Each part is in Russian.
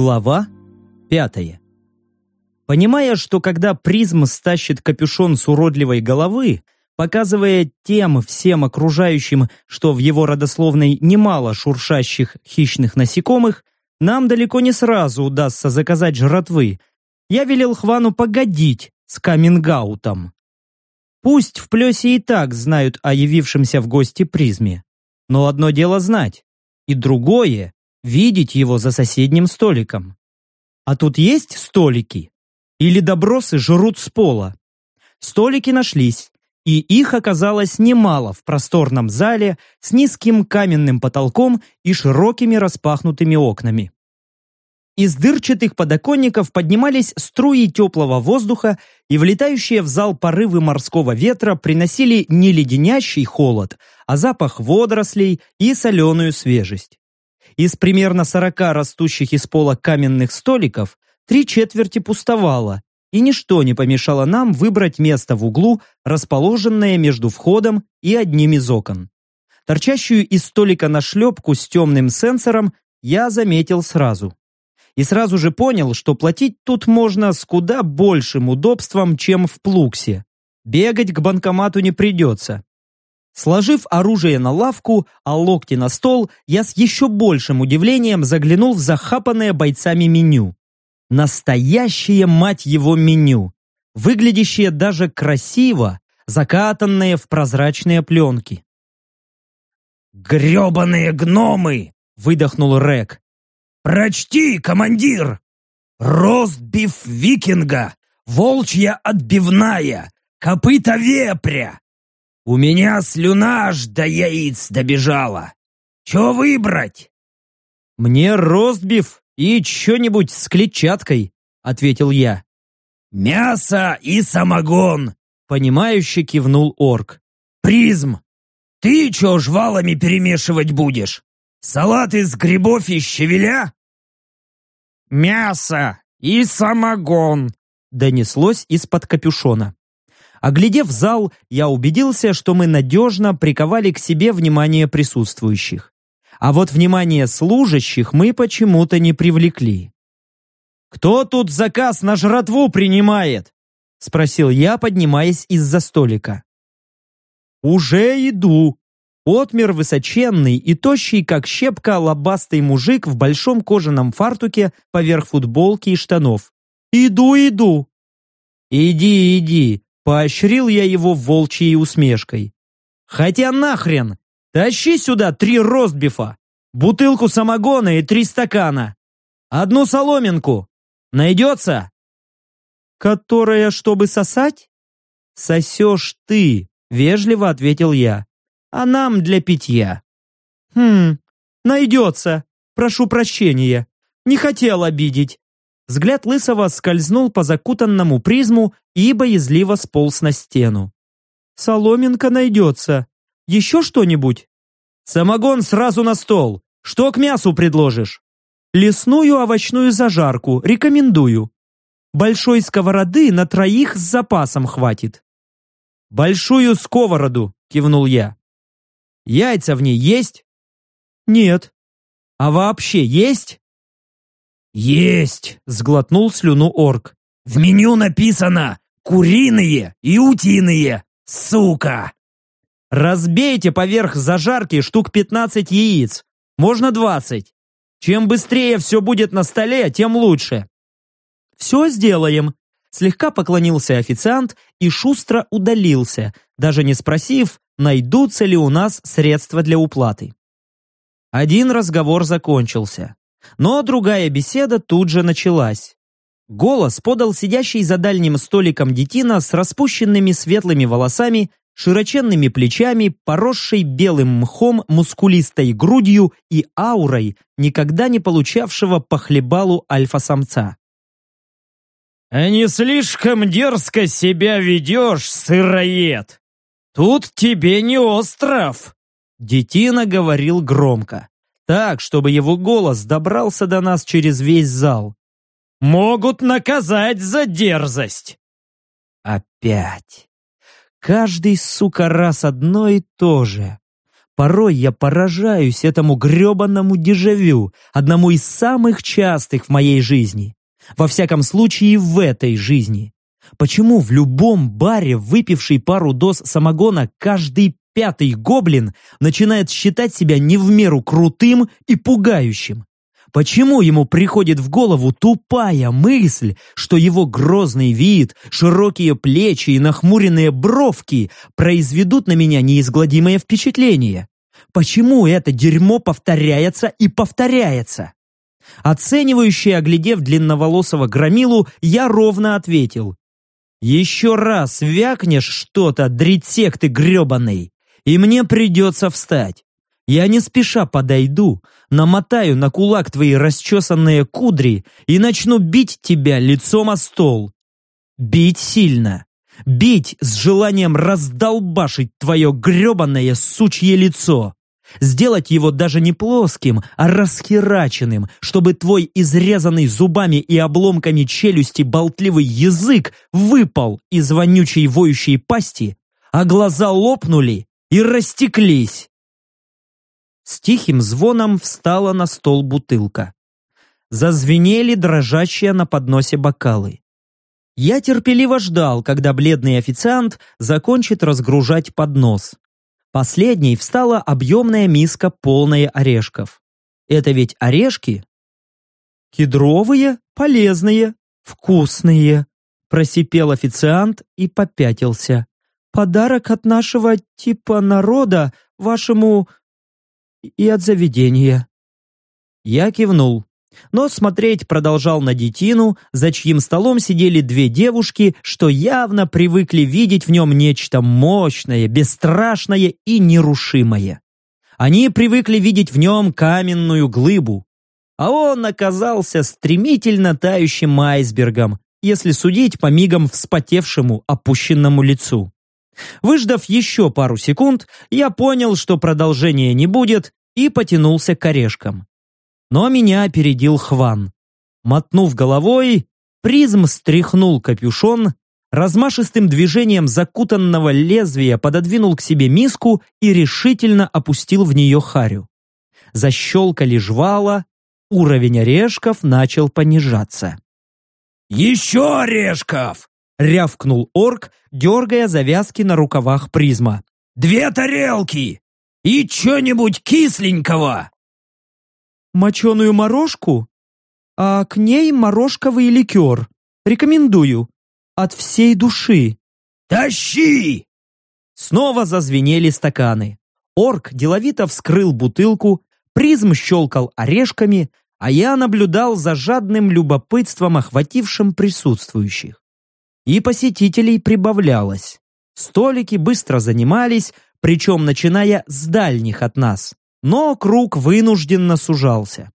Глава пятая. Понимая, что когда призм стащит капюшон с уродливой головы, показывая тем всем окружающим, что в его родословной немало шуршащих хищных насекомых, нам далеко не сразу удастся заказать жратвы, я велел Хвану погодить с камингаутом. Пусть в Плесе и так знают о явившемся в гости призме, но одно дело знать, и другое — видеть его за соседним столиком. А тут есть столики? Или добросы жрут с пола? Столики нашлись, и их оказалось немало в просторном зале с низким каменным потолком и широкими распахнутыми окнами. Из дырчатых подоконников поднимались струи теплого воздуха, и влетающие в зал порывы морского ветра приносили не леденящий холод, а запах водорослей и соленую свежесть. Из примерно сорока растущих из пола каменных столиков три четверти пустовало, и ничто не помешало нам выбрать место в углу, расположенное между входом и одним из окон. Торчащую из столика на шлепку с темным сенсором я заметил сразу. И сразу же понял, что платить тут можно с куда большим удобством, чем в Плуксе. Бегать к банкомату не придется. Сложив оружие на лавку, а локти на стол, я с еще большим удивлением заглянул в захапанное бойцами меню. Настоящее, мать его, меню. Выглядящее даже красиво, закатанное в прозрачные пленки. «Гребаные гномы!» — выдохнул Рек. «Прочти, командир! Ростбиф викинга, волчья отбивная, копыта вепря. У меня слюна аж до яиц добежала. Че выбрать?» «Мне ростбиф «И что-нибудь с клетчаткой», — ответил я. «Мясо и самогон», — понимающе кивнул орк. «Призм, ты чё жвалами перемешивать будешь? Салат из грибов и щавеля?» «Мясо и самогон», — донеслось из-под капюшона. Оглядев зал, я убедился, что мы надежно приковали к себе внимание присутствующих а вот внимание служащих мы почему-то не привлекли. «Кто тут заказ на жратву принимает?» — спросил я, поднимаясь из-за столика. «Уже иду!» Отмер высоченный и тощий, как щепка, лобастый мужик в большом кожаном фартуке поверх футболки и штанов. «Иду, иду!» «Иди, иди!» — поощрил я его волчьей усмешкой. «Хотя нахрен! Тащи сюда три ростбифа, бутылку самогона и три стакана. Одну соломинку. Найдется? Которая, чтобы сосать? Сосешь ты, вежливо ответил я. А нам для питья. Хм, найдется. Прошу прощения. Не хотел обидеть. Взгляд Лысого скользнул по закутанному призму и боязливо сполз на стену. «Соломинка найдется. Еще что-нибудь?» «Самогон сразу на стол. Что к мясу предложишь?» «Лесную овощную зажарку. Рекомендую. Большой сковороды на троих с запасом хватит». «Большую сковороду», — кивнул я. «Яйца в ней есть?» «Нет». «А вообще есть?» «Есть!» — сглотнул слюну орк. «В меню написано «куриные и утиные, сука!» Разбейте поверх зажарки штук 15 яиц. Можно 20. Чем быстрее все будет на столе, тем лучше. Все сделаем. Слегка поклонился официант и шустро удалился, даже не спросив, найдутся ли у нас средства для уплаты. Один разговор закончился, но другая беседа тут же началась. Голос подал сидящий за дальним столиком детина с распущенными светлыми волосами широченными плечами, поросшей белым мхом, мускулистой грудью и аурой, никогда не получавшего по хлебалу альфа-самца. «А не слишком дерзко себя ведешь, сыроед! Тут тебе не остров!» Детина говорил громко, так, чтобы его голос добрался до нас через весь зал. «Могут наказать за дерзость!» Опять. Каждый, сука, раз одно и то же. Порой я поражаюсь этому гребанному дежавю, одному из самых частых в моей жизни. Во всяком случае, в этой жизни. Почему в любом баре, выпивший пару доз самогона, каждый пятый гоблин начинает считать себя не в меру крутым и пугающим? Почему ему приходит в голову тупая мысль, что его грозный вид, широкие плечи и нахмуренные бровки произведут на меня неизгладимое впечатление? Почему это дерьмо повторяется и повторяется? Оценивающий, оглядев длинноволосого громилу, я ровно ответил. «Еще раз вякнешь что-то, дритсек ты гребаный, и мне придется встать. Я не спеша подойду, намотаю на кулак твои расчесанные кудри и начну бить тебя лицом о стол. Бить сильно. Бить с желанием раздолбашить твое гребаное сучье лицо. Сделать его даже не плоским, а расхераченным, чтобы твой изрезанный зубами и обломками челюсти болтливый язык выпал из вонючей воющей пасти, а глаза лопнули и растеклись. С тихим звоном встала на стол бутылка. Зазвенели дрожащие на подносе бокалы. Я терпеливо ждал, когда бледный официант закончит разгружать поднос. Последней встала объемная миска, полная орешков. Это ведь орешки? Кедровые, полезные, вкусные, просипел официант и попятился. Подарок от нашего типа народа вашему и от заведения. Я кивнул но смотреть продолжал на детину, за чьим столом сидели две девушки, что явно привыкли видеть в нем нечто мощное, бесстрашное и нерушимое. Они привыкли видеть в нем каменную глыбу, а он оказался стремительно тающим айсбергом, если судить по мигам вспотевшему, опущенному лицу. Выждав еще пару секунд, я понял, что продолжения не будет, и потянулся к орешкам. Но меня опередил Хван. Мотнув головой, призм стряхнул капюшон, размашистым движением закутанного лезвия пододвинул к себе миску и решительно опустил в нее харю. Защелкали жвала, уровень орешков начал понижаться. «Еще орешков!» — рявкнул орк, дергая завязки на рукавах призма. «Две тарелки! И что-нибудь кисленького!» моченую морожку, а к ней морожковый ликер. Рекомендую. От всей души. «Тащи!» Снова зазвенели стаканы. Орк деловито вскрыл бутылку, призм щелкал орешками, а я наблюдал за жадным любопытством, охватившим присутствующих. И посетителей прибавлялось. Столики быстро занимались, причем начиная с дальних от нас но круг вынужденно сужался.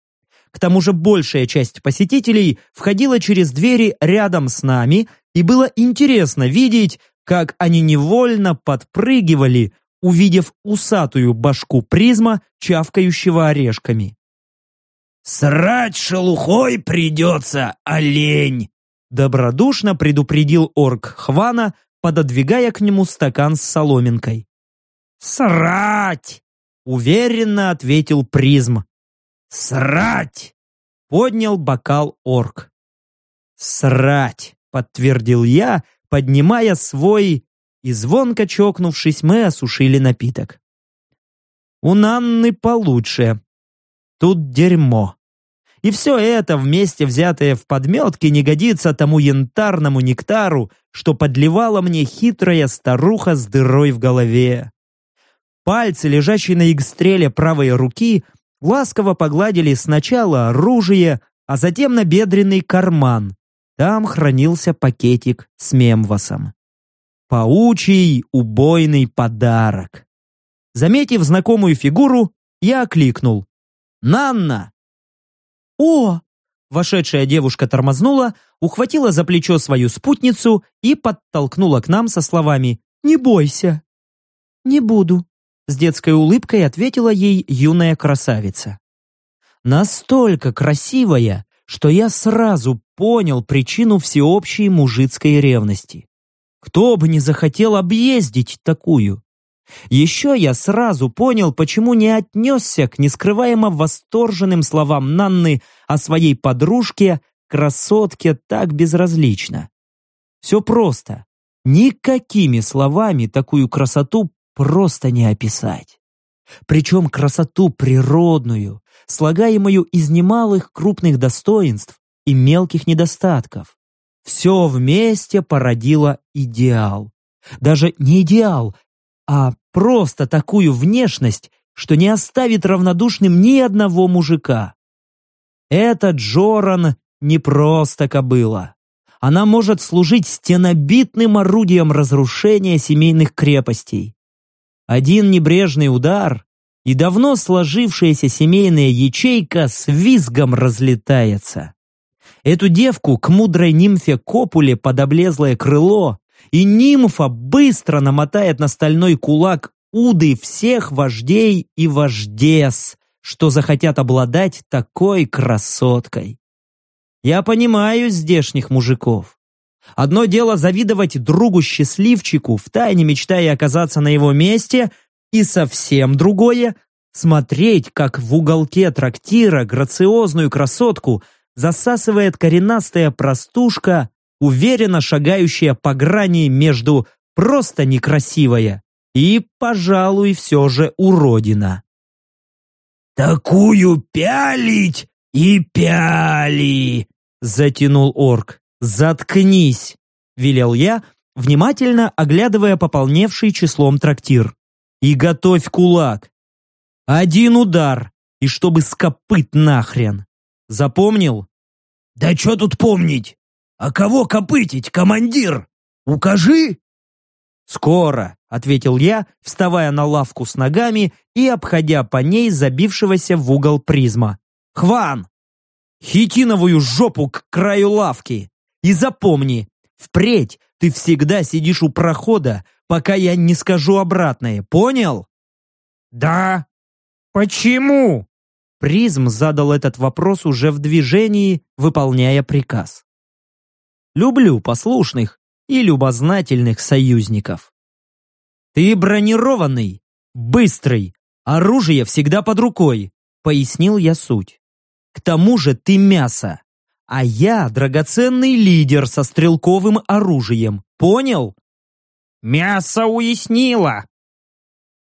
К тому же большая часть посетителей входила через двери рядом с нами, и было интересно видеть, как они невольно подпрыгивали, увидев усатую башку призма, чавкающего орешками. «Срать шелухой придется, олень!» Добродушно предупредил орк Хвана, пододвигая к нему стакан с соломинкой. «Срать!» Уверенно ответил призм. «Срать!» Поднял бокал орк. «Срать!» подтвердил я, поднимая свой, и звонко чокнувшись, мы осушили напиток. У Нанны получше. Тут дерьмо. И все это, вместе взятое в подметке, не годится тому янтарному нектару, что подливала мне хитрая старуха с дырой в голове. Пальцы, лежащие на игстреле правой руки, ласково погладили сначала оружие, а затем набедренный карман. Там хранился пакетик с мемвасом. Паучий убойный подарок. Заметив знакомую фигуру, я окликнул. «Нанна!» «О!» Вошедшая девушка тормознула, ухватила за плечо свою спутницу и подтолкнула к нам со словами «Не бойся». «Не буду», с детской улыбкой ответила ей юная красавица. Настолько красивая, что я сразу понял причину всеобщей мужицкой ревности. Кто бы не захотел объездить такую? Еще я сразу понял, почему не отнесся к нескрываемо восторженным словам Нанны о своей подружке, красотке так безразлично. Все просто. Никакими словами такую красоту просто не описать. Причем красоту природную, слагаемую из немалых крупных достоинств и мелких недостатков. Все вместе породило идеал. Даже не идеал, а просто такую внешность, что не оставит равнодушным ни одного мужика. Этот Джоран не просто кобыла. Она может служить стенобитным орудием разрушения семейных крепостей. Один небрежный удар, и давно сложившаяся семейная ячейка с визгом разлетается. Эту девку к мудрой нимфе Копуле под облезлое крыло и нимфа быстро намотает на стальной кулак уды всех вождей и вождес, что захотят обладать такой красоткой. Я понимаю здешних мужиков. Одно дело завидовать другу-счастливчику, втайне мечтая оказаться на его месте, и совсем другое — смотреть, как в уголке трактира грациозную красотку засасывает коренастая простушка уверенно шагающая по грани между просто некрасивая и, пожалуй, все же уродина. «Такую пялить и пяли!» — затянул орк. «Заткнись!» — велел я, внимательно оглядывая пополневший числом трактир. «И готовь кулак! Один удар, и чтобы скопыт нахрен! Запомнил?» «Да что тут помнить? «А кого копытить, командир? Укажи!» «Скоро», — ответил я, вставая на лавку с ногами и обходя по ней забившегося в угол призма. «Хван! Хитиновую жопу к краю лавки! И запомни, впредь ты всегда сидишь у прохода, пока я не скажу обратное, понял?» «Да. Почему?» Призм задал этот вопрос уже в движении, выполняя приказ. Люблю послушных и любознательных союзников. Ты бронированный, быстрый, оружие всегда под рукой, пояснил я суть. К тому же ты мясо, а я драгоценный лидер со стрелковым оружием, понял? Мясо уяснило.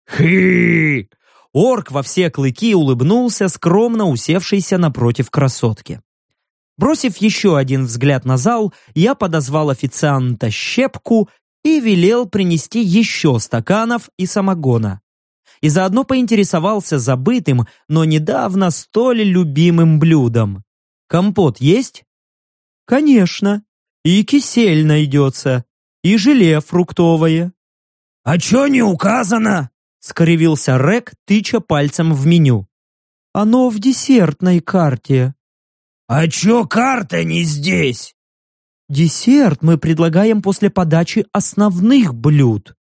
Хы! Орк во все клыки улыбнулся, скромно усевшийся напротив красотки. Бросив еще один взгляд на зал, я подозвал официанта Щепку и велел принести еще стаканов и самогона. И заодно поинтересовался забытым, но недавно столь любимым блюдом. «Компот есть?» «Конечно. И кисель найдется. И желе фруктовое». «А чё не указано?» — скривился Рек, тыча пальцем в меню. «Оно в десертной карте», «А чё карта не здесь?» «Десерт мы предлагаем после подачи основных блюд».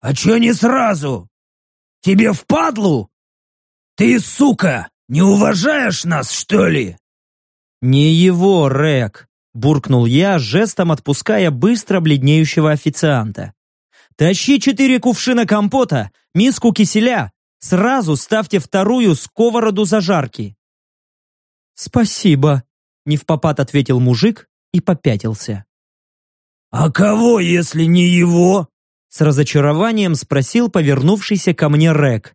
«А чё не сразу? Тебе впадлу? Ты, сука, не уважаешь нас, что ли?» «Не его, Рек», — буркнул я, жестом отпуская быстро бледнеющего официанта. «Тащи четыре кувшина компота, миску киселя, сразу ставьте вторую сковороду зажарки». «Спасибо», — не в попад ответил мужик и попятился. «А кого, если не его?» С разочарованием спросил повернувшийся ко мне Рек.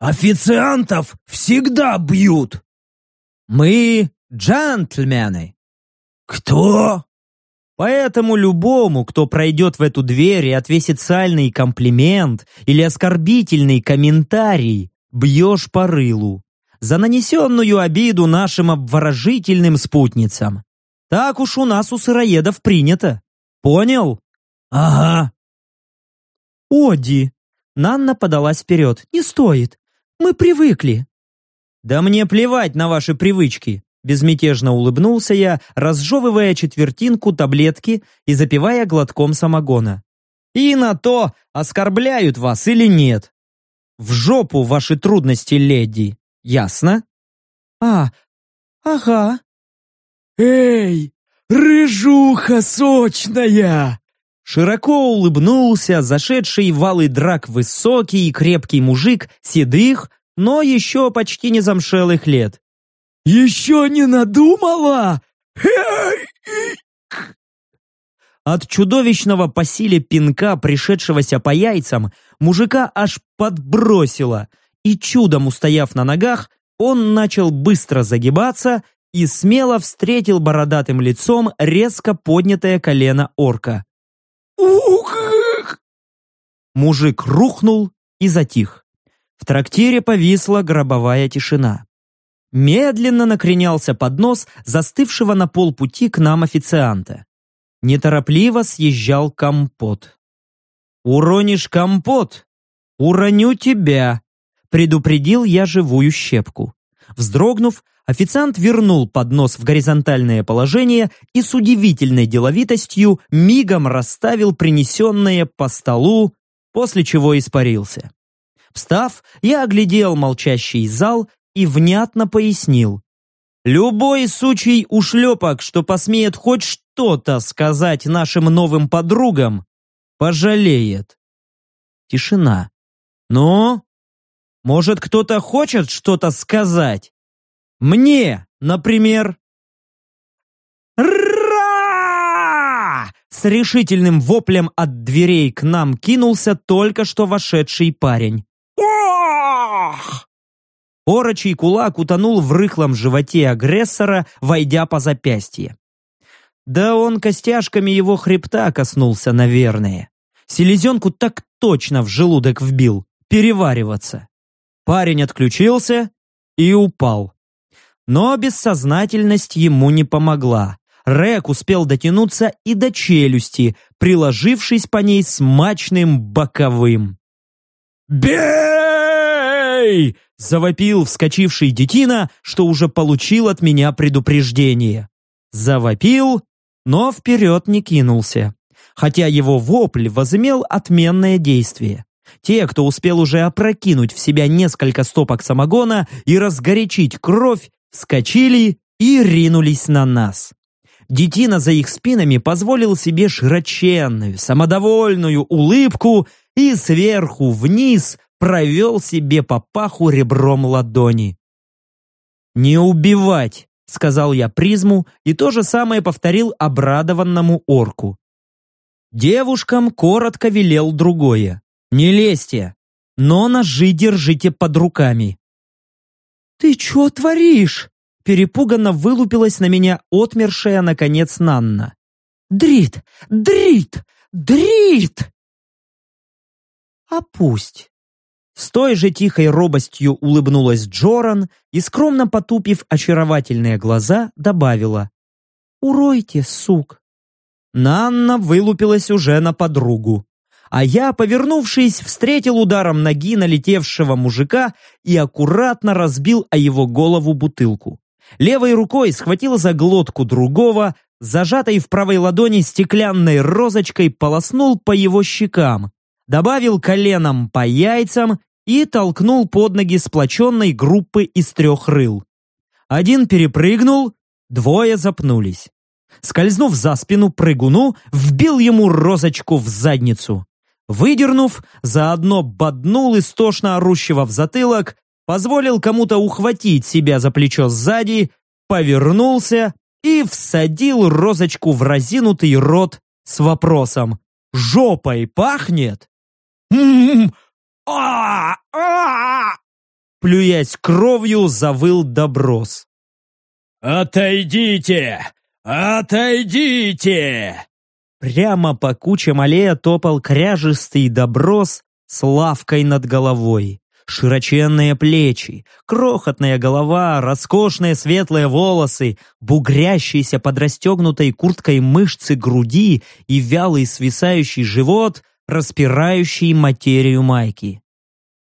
«Официантов всегда бьют!» «Мы джентльмены!» «Кто?» Поэтому любому, кто пройдет в эту дверь и отвесит сальный комплимент или оскорбительный комментарий, бьешь по рылу за нанесенную обиду нашим обворожительным спутницам. Так уж у нас у сыроедов принято. Понял? Ага. Оди. Нанна подалась вперед. Не стоит. Мы привыкли. Да мне плевать на ваши привычки. Безмятежно улыбнулся я, разжевывая четвертинку таблетки и запивая глотком самогона. И на то, оскорбляют вас или нет. В жопу ваши трудности, леди. Ясно? А, ага. Эй, рыжуха сочная! Широко улыбнулся зашедший в алый драк высокий и крепкий мужик седых, но еще почти не замшелых лет. «Еще не надумала? От чудовищного по силе пинка, пришедшегося по яйцам, мужика аж подбросило, и чудом устояв на ногах, он начал быстро загибаться и смело встретил бородатым лицом резко поднятое колено орка. Ух! Мужик рухнул и затих. В трактире повисла гробовая тишина. Медленно накренялся поднос застывшего на полпути к нам официанта. Неторопливо съезжал компот. «Уронишь компот? Уроню тебя!» Предупредил я живую щепку. Вздрогнув, официант вернул поднос в горизонтальное положение и с удивительной деловитостью мигом расставил принесенное по столу, после чего испарился. Встав, я оглядел молчащий зал и внятно пояснил. «Любой сучий ушлепок, что посмеет хоть что-то сказать нашим новым подругам, пожалеет». Тишина. «Ну, может, кто-то хочет что-то сказать? Мне, например?» «Ра!» С решительным воплем от дверей к нам кинулся только что вошедший парень. «Ох!» Орочий кулак утонул в рыхлом животе агрессора, войдя по запястье. Да он костяшками его хребта коснулся, наверное. Селезенку так точно в желудок вбил. Перевариваться. Парень отключился и упал. Но бессознательность ему не помогла. Рек успел дотянуться и до челюсти, приложившись по ней смачным боковым. «Бей!» — завопил вскочивший детина, что уже получил от меня предупреждение. Завопил, но вперед не кинулся. Хотя его вопль возымел отменное действие. Те, кто успел уже опрокинуть в себя несколько стопок самогона и разгорячить кровь, вскочили и ринулись на нас. Детина за их спинами позволил себе широченную, самодовольную улыбку и сверху вниз провел себе по паху ребром ладони. «Не убивать!» — сказал я призму и то же самое повторил обрадованному орку. Девушкам коротко велел другое. «Не лезьте, но ножи держите под руками». «Ты чё творишь?» Перепуганно вылупилась на меня отмершая, наконец, Нанна. «Дрит! Дрит! Дрит!» «А пусть!» С той же тихой робостью улыбнулась Джоран и, скромно потупив очаровательные глаза, добавила «Уройте, сук!» Нанна вылупилась уже на подругу. А я, повернувшись, встретил ударом ноги налетевшего мужика и аккуратно разбил о его голову бутылку. Левой рукой схватил за глотку другого, зажатой в правой ладони стеклянной розочкой полоснул по его щекам, добавил коленом по яйцам и толкнул под ноги сплоченной группы из трех рыл. Один перепрыгнул, двое запнулись. Скользнув за спину прыгуну, вбил ему розочку в задницу. Выдернув, заодно боднул истошно орущего в затылок, позволил кому-то ухватить себя за плечо сзади, повернулся и всадил розочку в разинутый рот с вопросом «Жопой пахнет?» «М-м-м! Плюясь кровью, завыл доброс. «Отойдите! Отойдите!» Прямо по кучам аллея топал кряжистый доброс с лавкой над головой. Широченные плечи, крохотная голова, роскошные светлые волосы, бугрящиеся под расстегнутой курткой мышцы груди и вялый свисающий живот, распирающий материю майки.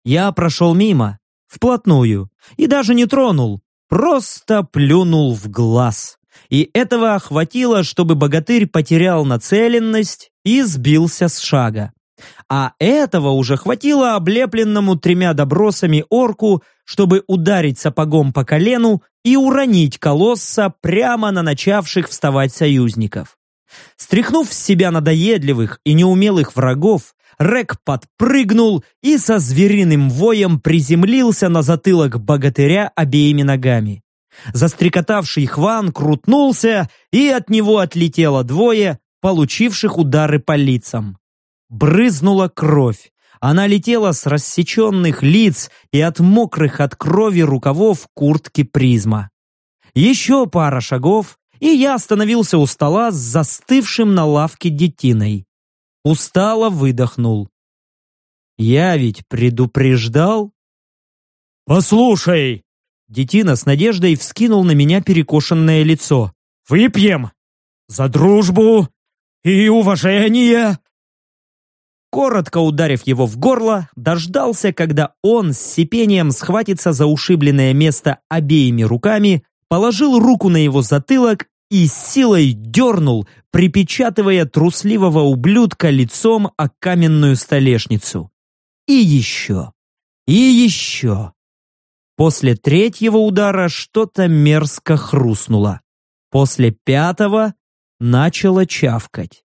Я прошел мимо, вплотную, и даже не тронул, просто плюнул в глаз. И этого хватило, чтобы богатырь потерял нацеленность и сбился с шага. А этого уже хватило облепленному тремя добросами орку, чтобы ударить сапогом по колену и уронить колосса прямо на начавших вставать союзников. Стряхнув с себя надоедливых и неумелых врагов, Рек подпрыгнул и со звериным воем приземлился на затылок богатыря обеими ногами. Застрекотавший Хван крутнулся, и от него отлетело двое, получивших удары по лицам. Брызнула кровь. Она летела с рассеченных лиц и от мокрых от крови рукавов куртки призма. Еще пара шагов, и я остановился у стола с застывшим на лавке детиной. Устало выдохнул. Я ведь предупреждал? «Послушай!» Детина с надеждой вскинул на меня перекошенное лицо. «Выпьем! За дружбу и уважение!» Коротко ударив его в горло, дождался, когда он с сипением схватится за ушибленное место обеими руками, положил руку на его затылок и силой дернул, припечатывая трусливого ублюдка лицом о каменную столешницу. И еще. И еще. После третьего удара что-то мерзко хрустнуло. После пятого начало чавкать.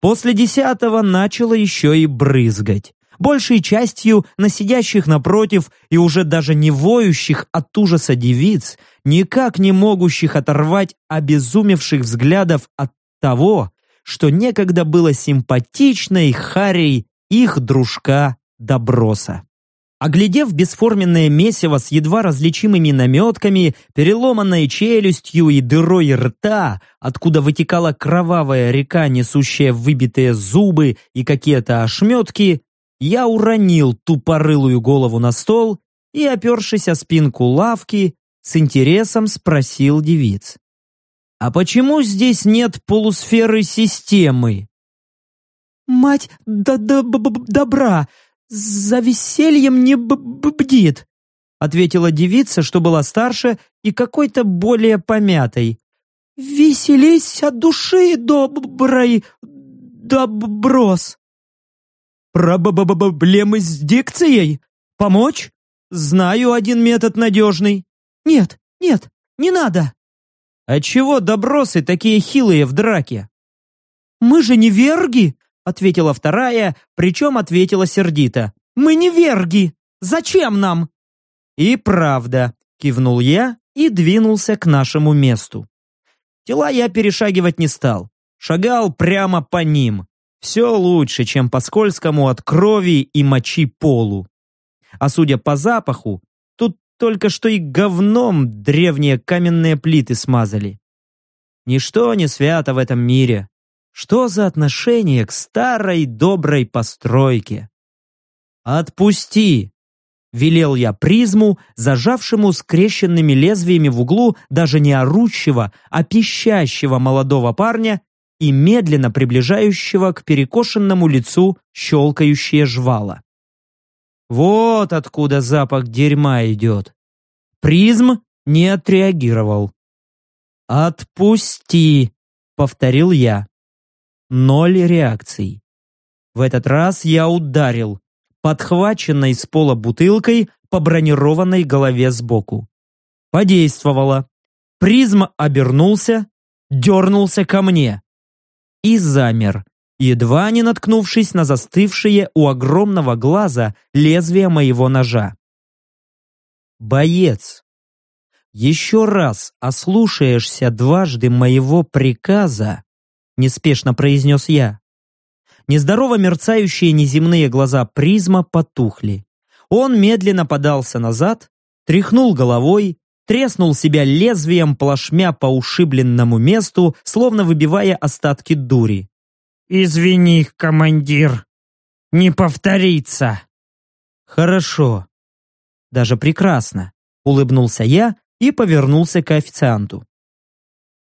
После десятого начало еще и брызгать. Большей частью на сидящих напротив и уже даже не воющих от ужаса девиц, никак не могущих оторвать обезумевших взглядов от того, что некогда было симпатичной Харей их дружка Доброса. Оглядев бесформенное месиво с едва различимыми наметками, переломанной челюстью и дырой рта, откуда вытекала кровавая река, несущая выбитые зубы и какие-то ошметки, я уронил тупорылую голову на стол и, опершись о спинку лавки, с интересом спросил девиц. «А почему здесь нет полусферы системы?» «Мать да да добра «За весельем не бдит», ответила девица, что была старше и какой-то более помятой. «Веселись от души, доброй, доброс». «Проблемы с дикцией? Помочь? Знаю один метод надежный». «Нет, нет, не надо». «А чего добросы такие хилые в драке?» «Мы же не верги», ответила вторая, причем ответила сердито. «Мы не верги! Зачем нам?» «И правда», кивнул я и двинулся к нашему месту. Тела я перешагивать не стал. Шагал прямо по ним. Все лучше, чем по скользкому от крови и мочи полу. А судя по запаху, тут только что и говном древние каменные плиты смазали. Ничто не свято в этом мире. Что за отношение к старой доброй постройке? «Отпусти!» — велел я призму, зажавшему скрещенными лезвиями в углу даже не орущего, а пищащего молодого парня и медленно приближающего к перекошенному лицу щелкающее жвало. Вот откуда запах дерьма идет. Призм не отреагировал. «Отпусти!» — повторил я. Ноль реакций. В этот раз я ударил, подхваченной с пола бутылкой по бронированной голове сбоку. Подействовало. Призм обернулся, дернулся ко мне и замер, едва не наткнувшись на застывшее у огромного глаза лезвие моего ножа. «Боец, еще раз ослушаешься дважды моего приказа, неспешно произнес я. Нездорово мерцающие неземные глаза призма потухли. Он медленно подался назад, тряхнул головой, треснул себя лезвием плашмя по ушибленному месту, словно выбивая остатки дури. «Извини, командир, не повторится». «Хорошо. Даже прекрасно», — улыбнулся я и повернулся к официанту.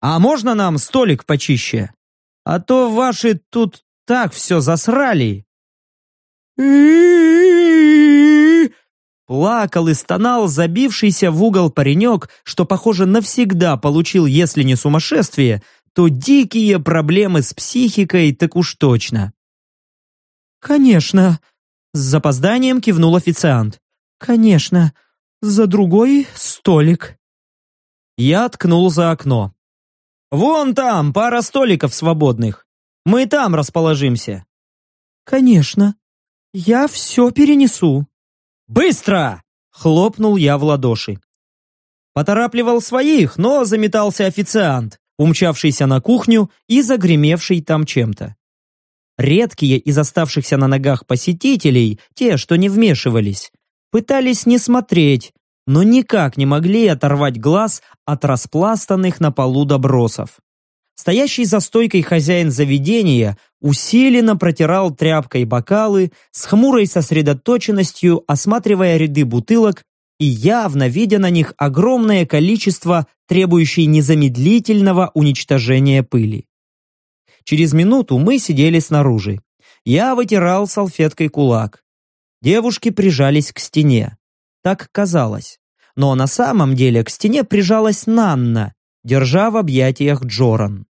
«А можно нам столик почище?» А то ваши тут так все засрали. Плакал и стонал забившийся в угол паренек, что, похоже, навсегда получил, если не сумасшествие, то дикие проблемы с психикой так уж точно. «Конечно», — с запозданием кивнул официант. «Конечно, за другой столик». Я ткнул за окно. Вон там пара столиков свободных. Мы там расположимся». «Конечно. Я все перенесу». «Быстро!» — хлопнул я в ладоши. Поторапливал своих, но заметался официант, умчавшийся на кухню и загремевший там чем-то. Редкие из оставшихся на ногах посетителей, те, что не вмешивались, пытались не смотреть, но никак не могли оторвать глаз от распластанных на полу добросов. Стоящий за стойкой хозяин заведения усиленно протирал тряпкой бокалы, с хмурой сосредоточенностью осматривая ряды бутылок и явно видя на них огромное количество, требующей незамедлительного уничтожения пыли. Через минуту мы сидели снаружи. Я вытирал салфеткой кулак. Девушки прижались к стене. Так казалось. Но на самом деле к стене прижалась Нанна, держа в объятиях Джоран.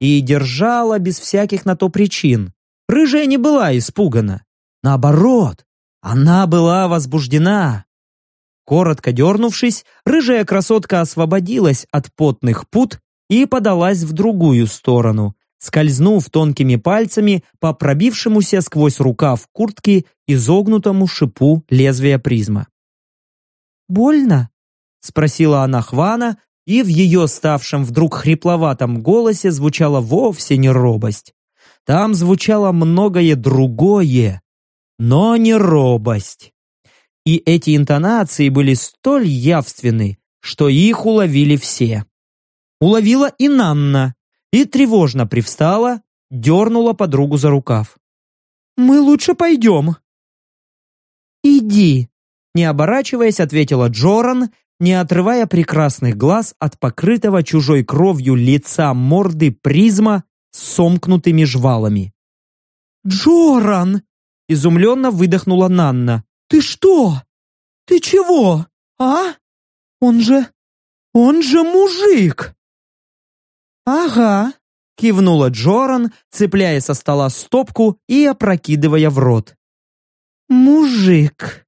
И держала без всяких на то причин. Рыжая не была испугана. Наоборот, она была возбуждена. Коротко дернувшись, рыжая красотка освободилась от потных пут и подалась в другую сторону, скользнув тонкими пальцами по пробившемуся сквозь рукав куртки изогнутому шипу лезвия призма. «Больно?» — спросила она Хвана, и в ее ставшем вдруг хрипловатом голосе звучала вовсе не робость. Там звучало многое другое, но не робость. И эти интонации были столь явственны, что их уловили все. Уловила и Нанна, и тревожно привстала, дернула подругу за рукав. «Мы лучше пойдем». «Иди», не оборачиваясь, ответила Джоран, не отрывая прекрасных глаз от покрытого чужой кровью лица морды призма с сомкнутыми жвалами. «Джоран!» — изумленно выдохнула Нанна. «Ты что? Ты чего? А? Он же... он же мужик!» «Ага», — кивнула Джоран, цепляя со стола стопку и опрокидывая в рот. «Мужик!»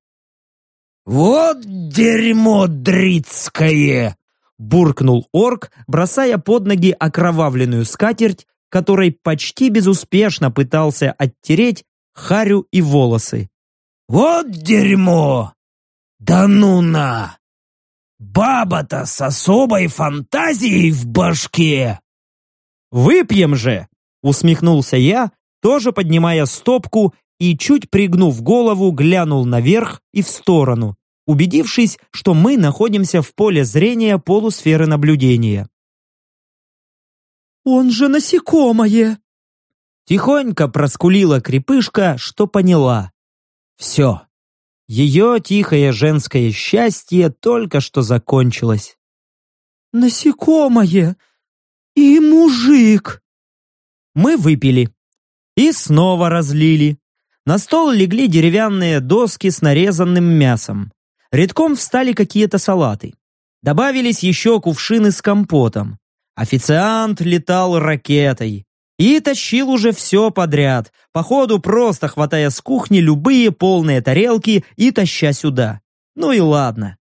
«Вот дерьмо дрицкое!» буркнул орк, бросая под ноги окровавленную скатерть, которой почти безуспешно пытался оттереть харю и волосы. «Вот дерьмо! Да ну на! Баба-то с особой фантазией в башке!» «Выпьем же!» — усмехнулся я, тоже поднимая стопку и, чуть пригнув голову, глянул наверх и в сторону, убедившись, что мы находимся в поле зрения полусферы наблюдения. «Он же насекомое!» Тихонько проскулила крепышка, что поняла. Все. Ее тихое женское счастье только что закончилось. «Насекомое! И мужик!» Мы выпили. И снова разлили. На стол легли деревянные доски с нарезанным мясом. Редком встали какие-то салаты. Добавились еще кувшины с компотом. Официант летал ракетой. И тащил уже все подряд, походу просто хватая с кухни любые полные тарелки и таща сюда. Ну и ладно.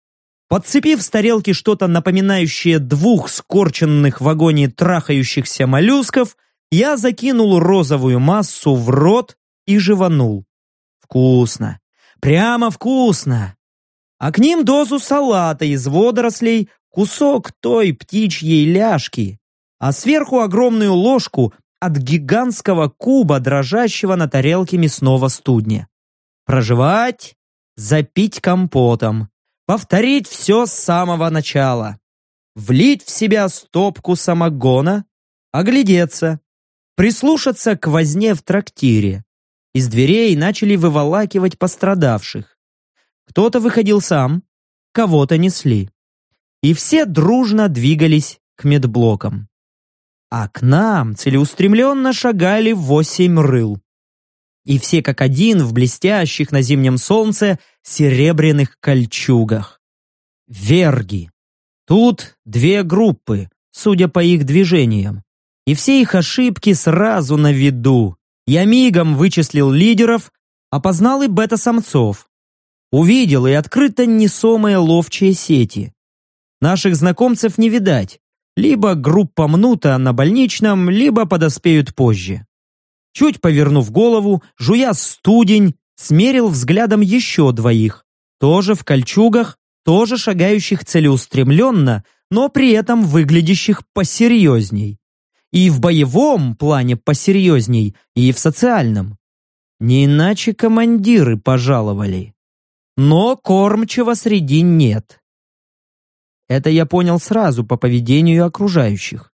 Подцепив с тарелки что-то напоминающее двух скорченных в агонии трахающихся моллюсков, я закинул розовую массу в рот и жеванул. Вкусно. Прямо вкусно. А к ним дозу салата из водорослей, кусок той птичьей ляжки, а сверху огромную ложку от гигантского куба, дрожащего на тарелке мясного студня. Прожевать, запить компотом, повторить все с самого начала, влить в себя стопку самогона, оглядеться, прислушаться к возне в трактире, из дверей начали выволакивать пострадавших. Кто-то выходил сам, кого-то несли. И все дружно двигались к медблокам. А к нам целеустремленно шагали восемь рыл. И все как один в блестящих на зимнем солнце серебряных кольчугах. Верги. Тут две группы, судя по их движениям. И все их ошибки сразу на виду. Я мигом вычислил лидеров, опознал и бета-самцов. Увидел и открыто несомые ловчие сети. Наших знакомцев не видать, Либо группа Мнута на больничном, либо подоспеют позже. Чуть повернув голову, жуя студень, смерил взглядом еще двоих, тоже в кольчугах, тоже шагающих целеустремленно, но при этом выглядящих посерьезней. И в боевом плане посерьезней, и в социальном. Не иначе командиры пожаловали. Но кормчего среди нет. Это я понял сразу по поведению окружающих.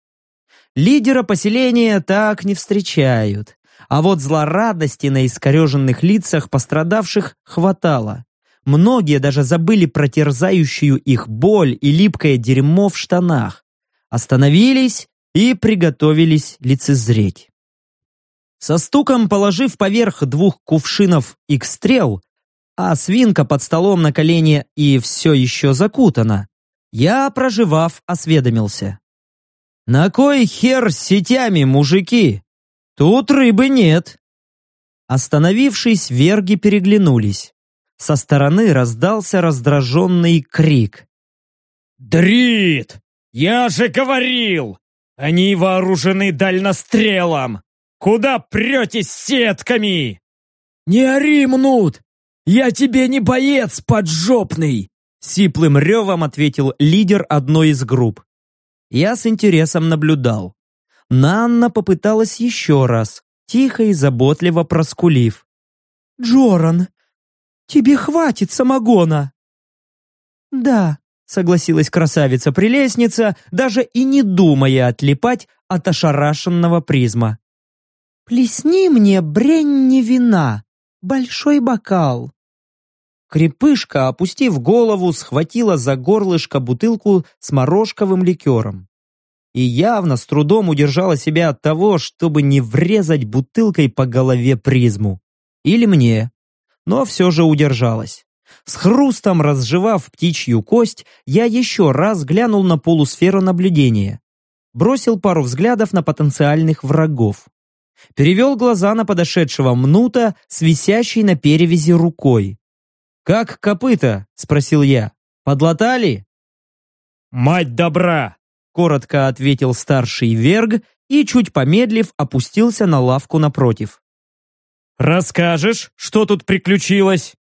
Лидера поселения так не встречают. А вот злорадости на искореженных лицах пострадавших хватало. Многие даже забыли про терзающую их боль и липкое дерьмо в штанах. Остановились и приготовились лицезреть. Со стуком положив поверх двух кувшинов икстрел, а свинка под столом на колени и все еще закутана, я, проживав, осведомился. «На кой хер с сетями, мужики? Тут рыбы нет». Остановившись, верги переглянулись. Со стороны раздался раздраженный крик. «Дрит! Я же говорил! Они вооружены дальнострелом! Куда претесь сетками?» «Не ори, Мнут! Я тебе не боец поджопный!» Сиплым ревом ответил лидер одной из групп. Я с интересом наблюдал. Нанна попыталась еще раз, тихо и заботливо проскулив. «Джоран, тебе хватит самогона!» «Да», — согласилась красавица-прелестница, даже и не думая отлипать от ошарашенного призма. «Плесни мне бренни вина, большой бокал». Крепышка, опустив голову, схватила за горлышко бутылку с морожковым ликером. И явно с трудом удержала себя от того, чтобы не врезать бутылкой по голове призму. Или мне. Но все же удержалась. С хрустом разжевав птичью кость, я еще раз глянул на полусферу наблюдения. Бросил пару взглядов на потенциальных врагов. Перевел глаза на подошедшего мнута с висящей на перевязи рукой. «Как копыта?» — спросил я. «Подлатали?» «Мать добра!» — коротко ответил старший Верг и, чуть помедлив, опустился на лавку напротив. «Расскажешь, что тут приключилось?»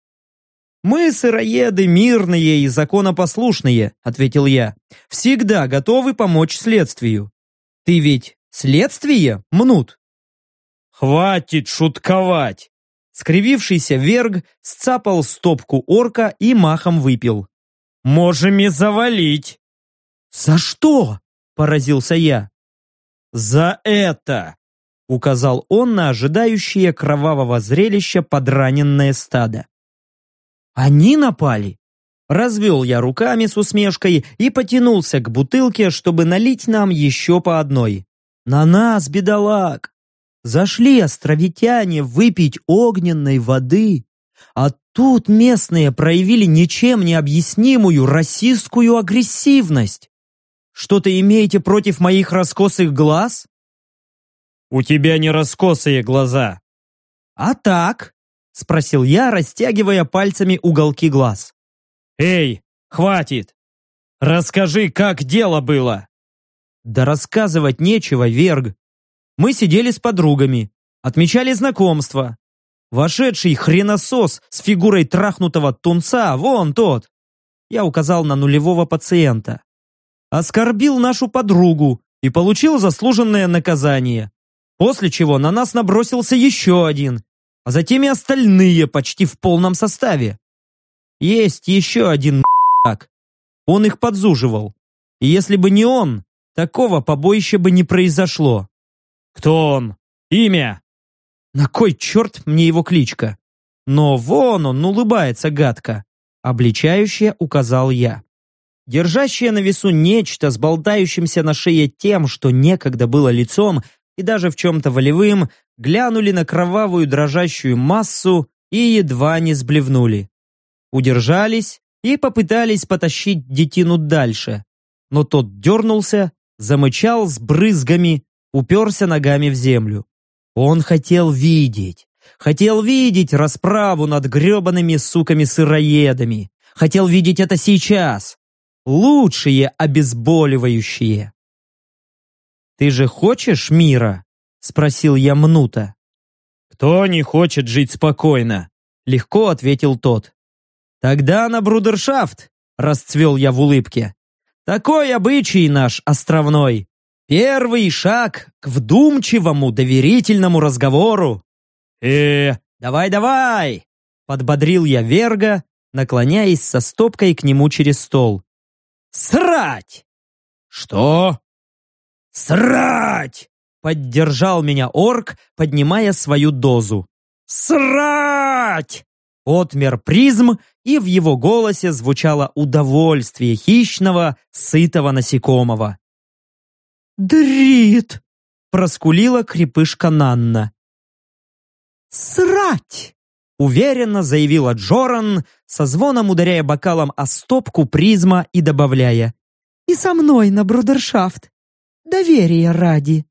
«Мы, сыроеды, мирные и законопослушные», — ответил я. «Всегда готовы помочь следствию. Ты ведь следствие, Мнут?» «Хватит шутковать!» Скривившийся Верг сцапал стопку орка и махом выпил. «Можем и завалить!» «За что?» – поразился я. «За это!» – указал он на ожидающее кровавого зрелища подраненное стадо. «Они напали?» Развел я руками с усмешкой и потянулся к бутылке, чтобы налить нам еще по одной. «На нас, бедолаг! Зашли островитяне выпить огненной воды, а тут местные проявили ничем не объяснимую расистскую агрессивность. Что-то имеете против моих раскосых глаз? У тебя не раскосые глаза. А так? Спросил я, растягивая пальцами уголки глаз. Эй, хватит! Расскажи, как дело было. Да рассказывать нечего, Верг. Мы сидели с подругами, отмечали знакомство. Вошедший хреносос с фигурой трахнутого тунца, вон тот. Я указал на нулевого пациента. Оскорбил нашу подругу и получил заслуженное наказание. После чего на нас набросился еще один, а затем и остальные почти в полном составе. Есть еще один так. Он их подзуживал. И если бы не он, такого побоища бы не произошло. «Кто он? Имя?» «На кой черт мне его кличка?» «Но вон он улыбается гадко», — обличающе указал я. Держащее на весу нечто с болтающимся на шее тем, что некогда было лицом и даже в чем-то волевым, глянули на кровавую дрожащую массу и едва не сблевнули. Удержались и попытались потащить детину дальше, но тот дернулся, замычал с брызгами уперся ногами в землю. Он хотел видеть, хотел видеть расправу над гребаными суками-сыроедами. Хотел видеть это сейчас. Лучшие обезболивающие. «Ты же хочешь мира?» — спросил я Мнута. «Кто не хочет жить спокойно?» — легко ответил тот. «Тогда на брудершафт!» — расцвел я в улыбке. «Такой обычай наш островной. Первый шаг к вдумчивому, доверительному разговору». «Э, давай-давай!» — подбодрил я Верга, наклоняясь со стопкой к нему через стол. «Срать!» «Что?» «Срать!» — поддержал меня орк, поднимая свою дозу. «Срать!» — отмер призм, и в его голосе звучало удовольствие хищного, сытого насекомого. «Дрит!» — проскулила крепышка Нанна. «Срать!» — уверенно заявила Джоран, со звоном ударяя бокалом о стопку призма и добавляя. «И со мной на брудершафт. Доверия ради».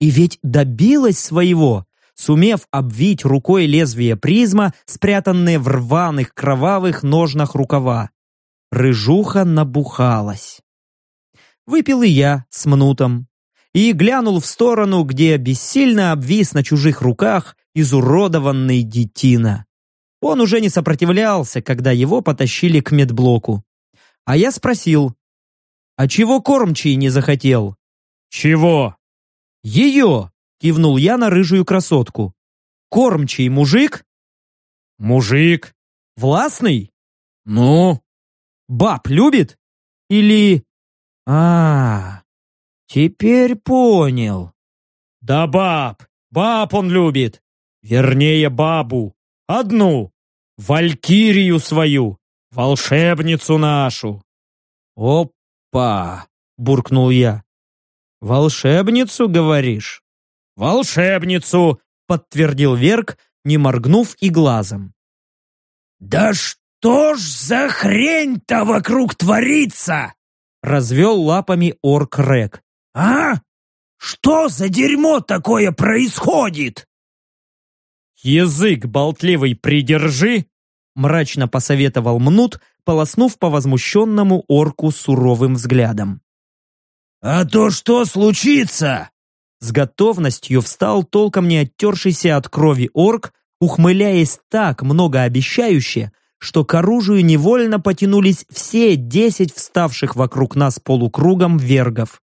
И ведь добилась своего, сумев обвить рукой лезвие призма, спрятанное в рваных кровавых ножнах рукава. Рыжуха набухалась. Выпил и я с мнутом. И глянул в сторону, где бессильно обвис на чужих руках изуродованный детина. Он уже не сопротивлялся, когда его потащили к медблоку. А я спросил, а чего кормчий не захотел? Чего? Ее, кивнул я на рыжую красотку. Кормчий мужик? Мужик. Властный? Ну? Баб любит? Или... А, теперь понял. Да баб, баб он любит. Вернее, бабу. Одну. Валькирию свою. Волшебницу нашу. Опа, буркнул я. Волшебницу, говоришь? Волшебницу, подтвердил Верк, не моргнув и глазом. «Да что ж за хрень-то вокруг творится?» Развел лапами орк Рек. «А? Что за дерьмо такое происходит?» «Язык болтливый придержи!» мрачно посоветовал Мнут, полоснув по возмущенному орку суровым взглядом. «А то что случится?» С готовностью встал толком не оттершийся от крови орк, ухмыляясь так многообещающе, что к оружию невольно потянулись все десять вставших вокруг нас полукругом вергов.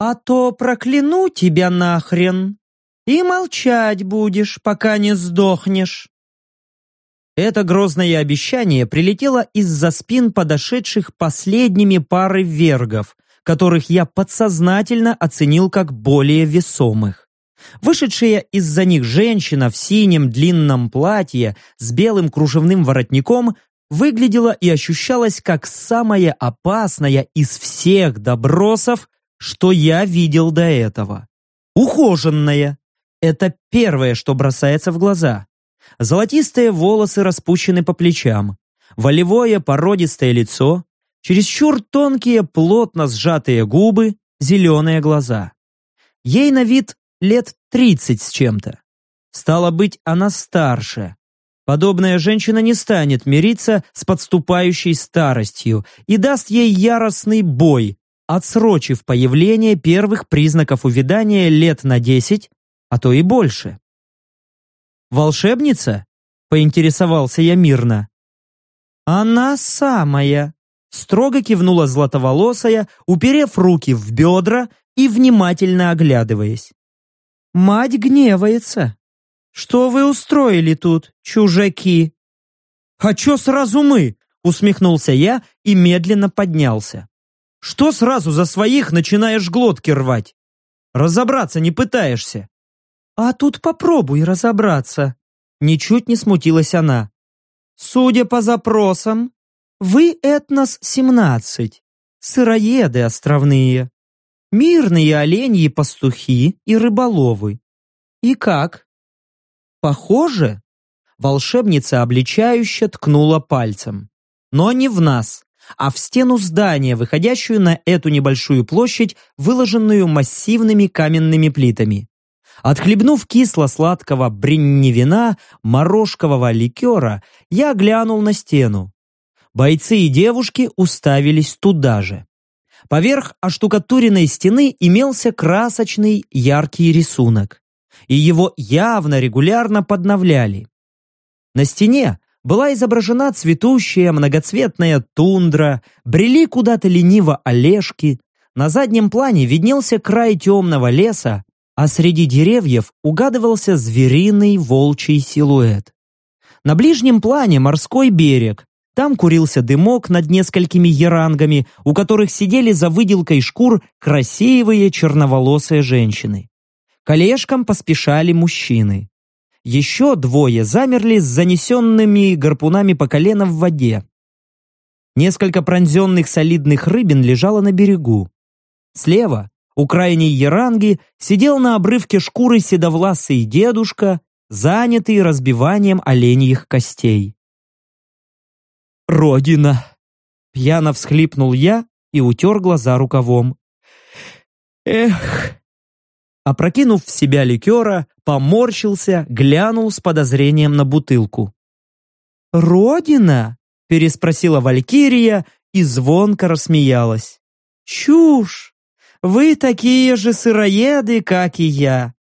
«А то прокляну тебя нахрен, и молчать будешь, пока не сдохнешь». Это грозное обещание прилетело из-за спин подошедших последними пары вергов, которых я подсознательно оценил как более весомых. Вышедшая из-за них женщина в синем длинном платье с белым кружевным воротником выглядела и ощущалась как самая опасная из всех добросов, что я видел до этого. Ухоженная. Это первое, что бросается в глаза. Золотистые волосы распущены по плечам, волевое породистое лицо, чересчур тонкие, плотно сжатые губы, зеленые глаза. Ей на вид лет тридцать с чем-то. Стало быть, она старше. Подобная женщина не станет мириться с подступающей старостью и даст ей яростный бой, отсрочив появление первых признаков увядания лет на десять, а то и больше. «Волшебница?» — поинтересовался я мирно. «Она самая», — строго кивнула златоволосая, уперев руки в бедра и внимательно оглядываясь. «Мать гневается. Что вы устроили тут, чужаки?» «А чё сразу мы?» — усмехнулся я и медленно поднялся. «Что сразу за своих начинаешь глотки рвать? Разобраться не пытаешься?» «А тут попробуй разобраться», — ничуть не смутилась она. «Судя по запросам, вы этнос-17, сыроеды островные, мирные оленьи пастухи и рыболовы. И как? Похоже?» Волшебница обличающе ткнула пальцем. Но не в нас, а в стену здания, выходящую на эту небольшую площадь, выложенную массивными каменными плитами. Отхлебнув кисло-сладкого бренневина, морожкового ликера, я глянул на стену. Бойцы и девушки уставились туда же. Поверх оштукатуренной стены имелся красочный яркий рисунок, и его явно регулярно подновляли. На стене была изображена цветущая многоцветная тундра, брели куда-то лениво олежки, на заднем плане виднелся край темного леса, а среди деревьев угадывался звериный волчий силуэт. На ближнем плане морской берег, там курился дымок над несколькими ярангами, у которых сидели за выделкой шкур красивые черноволосые женщины. К поспешали мужчины. Еще двое замерли с занесенными гарпунами по колено в воде. Несколько пронзенных солидных рыбин лежало на берегу. Слева, у крайней яранги, сидел на обрывке шкуры седовласый дедушка, занятый разбиванием оленьих костей. «Родина!» Пьяно всхлипнул я и утер глаза рукавом. «Эх!» Опрокинув в себя ликера, поморщился, глянул с подозрением на бутылку. «Родина?» – переспросила Валькирия и звонко рассмеялась. «Чушь! Вы такие же сыроеды, как и я.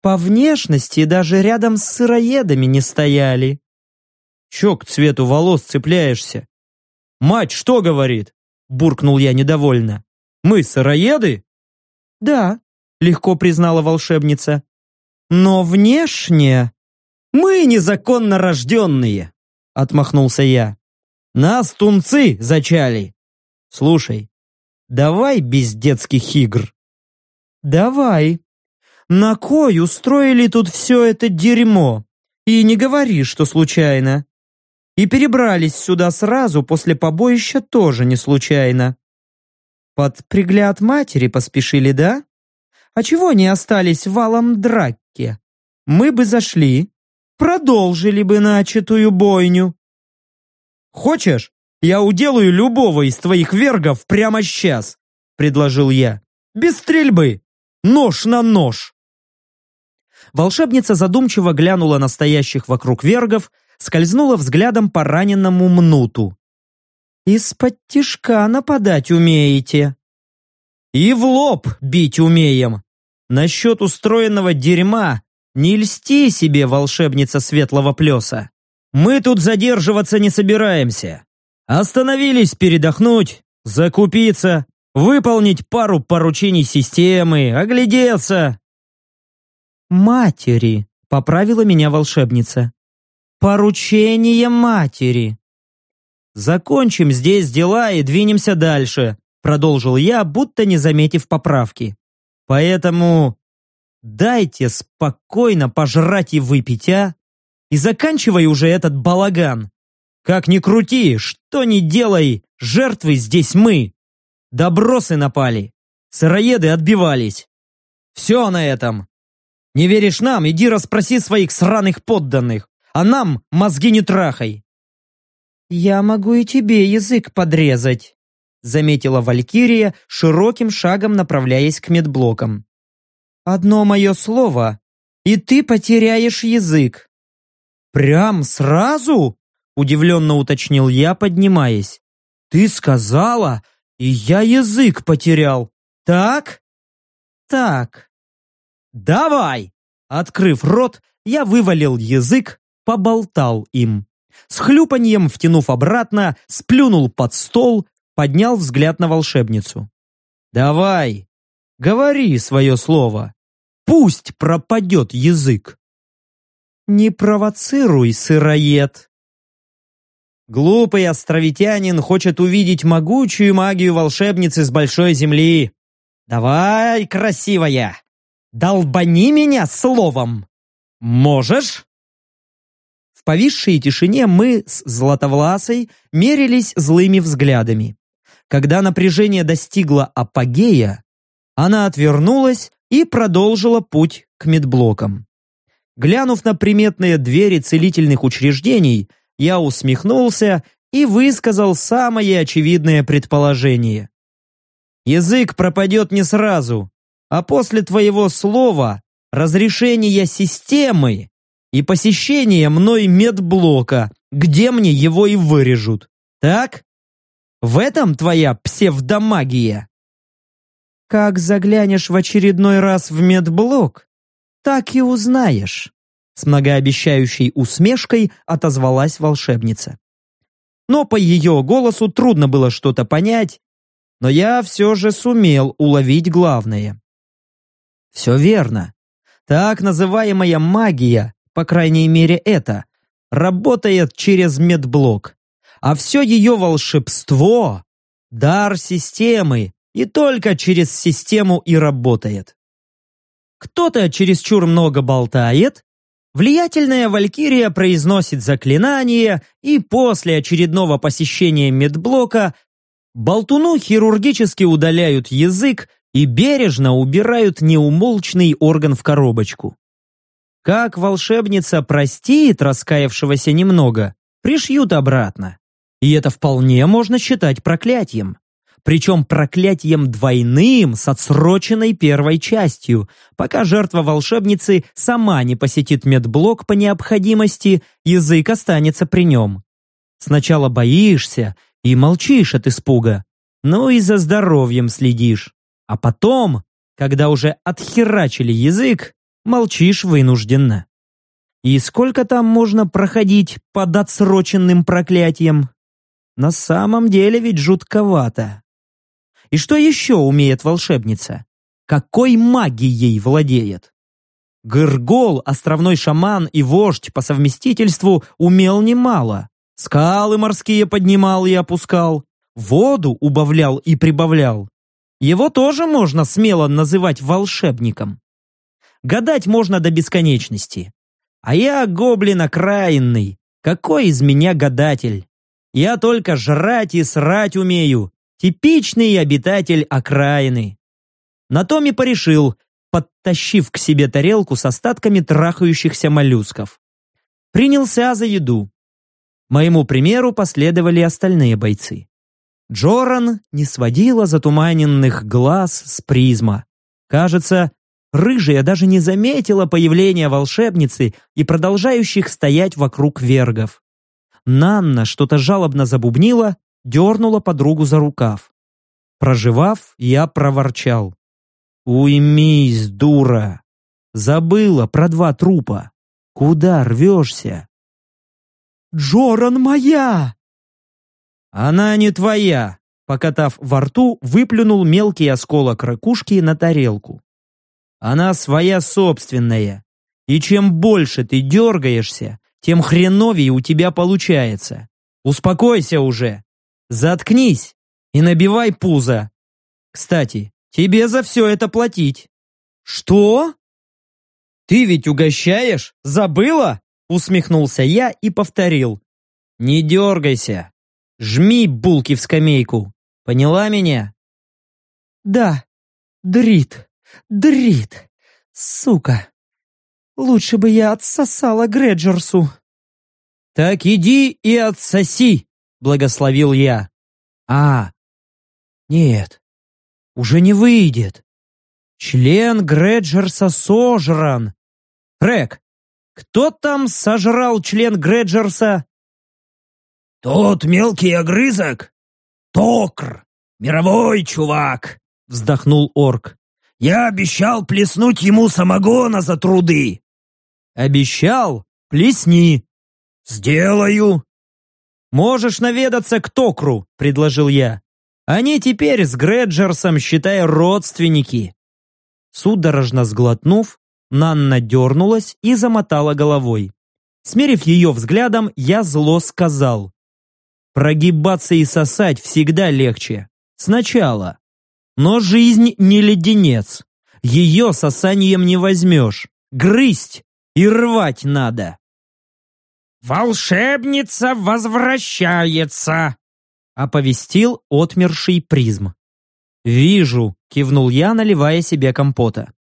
По внешности даже рядом с сыроедами не стояли. Че к цвету волос цепляешься? Мать что говорит? Буркнул я недовольно. Мы сыроеды? Да, легко признала волшебница. Но внешне мы незаконно рожденные, отмахнулся я. Нас тунцы зачали. Слушай, давай без детских игр. Давай. На кой устроили тут все это дерьмо? И не говори, что случайно. И перебрались сюда сразу после побоища тоже не случайно. Под пригляд матери поспешили, да? А чего не остались валом драки? Мы бы зашли, продолжили бы начатую бойню. Хочешь, я уделаю любого из твоих вергов прямо сейчас, предложил я. Без стрельбы, нож на нож. Волшебница задумчиво глянула на стоящих вокруг вергов, скользнула взглядом по раненому мнуту. «Из-под тишка нападать умеете?» «И в лоб бить умеем!» «Насчет устроенного дерьма не льсти себе, волшебница светлого плеса. Мы тут задерживаться не собираемся. Остановились передохнуть, закупиться, выполнить пару поручений системы, оглядеться». «Матери», — поправила меня волшебница. Поручение матери. Закончим здесь дела и двинемся дальше, продолжил я, будто не заметив поправки. Поэтому дайте спокойно пожрать и выпить, а? И заканчивай уже этот балаган. Как ни крути, что ни делай, жертвы здесь мы. Добросы напали, сыроеды отбивались. Все на этом. Не веришь нам, иди расспроси своих сраных подданных а нам мозги не трахай!» «Я могу и тебе язык подрезать», заметила Валькирия, широким шагом направляясь к медблокам. «Одно мое слово, и ты потеряешь язык». «Прям сразу?» удивленно уточнил я, поднимаясь. «Ты сказала, и я язык потерял, так?» «Так». «Давай!» Открыв рот, я вывалил язык, поболтал им. С хлюпаньем, втянув обратно, сплюнул под стол, поднял взгляд на волшебницу. «Давай, говори свое слово. Пусть пропадет язык». «Не провоцируй, сыроед», Глупый островитянин хочет увидеть могучую магию волшебницы с большой земли. Давай, красивая, долбани меня словом. Можешь? Повисшей тишине мы с Златовласой мерились злыми взглядами. Когда напряжение достигло апогея, она отвернулась и продолжила путь к медблокам. Глянув на приметные двери целительных учреждений, я усмехнулся и высказал самое очевидное предположение. Язык пропадет не сразу, а после твоего слова разрешения системы и посещение мной медблока, где мне его и вырежут. Так? В этом твоя псевдомагия? Как заглянешь в очередной раз в медблок, так и узнаешь. С многообещающей усмешкой отозвалась волшебница. Но по ее голосу трудно было что-то понять, но я все же сумел уловить главное. Все верно. Так называемая магия, по крайней мере это, работает через медблок. А все ее волшебство – дар системы, и только через систему и работает. Кто-то чересчур много болтает, влиятельная валькирия произносит заклинание, и после очередного посещения медблока болтуну хирургически удаляют язык и бережно убирают неумолчный орган в коробочку. Как волшебница простит раскаявшегося немного, пришьют обратно. И это вполне можно считать проклятием. Причем проклятием двойным с отсроченной первой частью, пока жертва волшебницы сама не посетит медблок по необходимости, язык останется при нем. Сначала боишься и молчишь от испуга, но и за здоровьем следишь. А потом, когда уже отхерачили язык, молчишь вынужденно. И сколько там можно проходить под отсроченным проклятием? На самом деле ведь жутковато. И что еще умеет волшебница? Какой магией владеет? Гыргол, островной шаман и вождь по совместительству, умел немало. Скалы морские поднимал и опускал, воду убавлял и прибавлял. Его тоже можно смело называть волшебником. Гадать можно до бесконечности. А я гоблин окраинный. Какой из меня гадатель? Я только жрать и срать умею. Типичный обитатель окраины. На том и порешил, подтащив к себе тарелку с остатками трахающихся моллюсков. Принялся за еду. Моему примеру последовали остальные бойцы. Джоран не сводила затуманенных глаз с призма. Кажется, рыжая даже не заметила появления волшебницы и продолжающих стоять вокруг вергов. Нанна что-то жалобно забубнила, дернула подругу за рукав. Проживав, я проворчал. «Уймись, дура! Забыла про два трупа! Куда рвешься?» «Джоран моя!» «Она не твоя!» Покатав во рту, выплюнул мелкий осколок ракушки на тарелку. «Она своя собственная. И чем больше ты дергаешься, тем хреновее у тебя получается. Успокойся уже. Заткнись и набивай пузо. Кстати, тебе за все это платить». «Что?» «Ты ведь угощаешь? Забыла?» Усмехнулся я и повторил. «Не дергайся. Жми булки в скамейку. Поняла меня?» «Да, дрит, дрит, сука. Лучше бы я отсосала Греджерсу». «Так иди и отсоси!» — благословил я. «А, нет, уже не выйдет. Член Греджерса сожран. Рек, кто там сожрал член Греджерса?» «Тот мелкий огрызок? Токр! Мировой чувак!» — вздохнул орк. «Я обещал плеснуть ему самогона за труды!» «Обещал? Плесни!» «Сделаю!» «Можешь наведаться к Токру», — предложил я. «Они теперь с Греджерсом, считай, родственники». Судорожно сглотнув, Нанна дернулась и замотала головой. Смерив ее взглядом, я зло сказал. Прогибаться и сосать всегда легче. Сначала. Но жизнь не леденец. Ее сосанием не возьмешь. Грызть и рвать надо. «Волшебница возвращается!» оповестил отмерший призм. «Вижу», — кивнул я, наливая себе компота.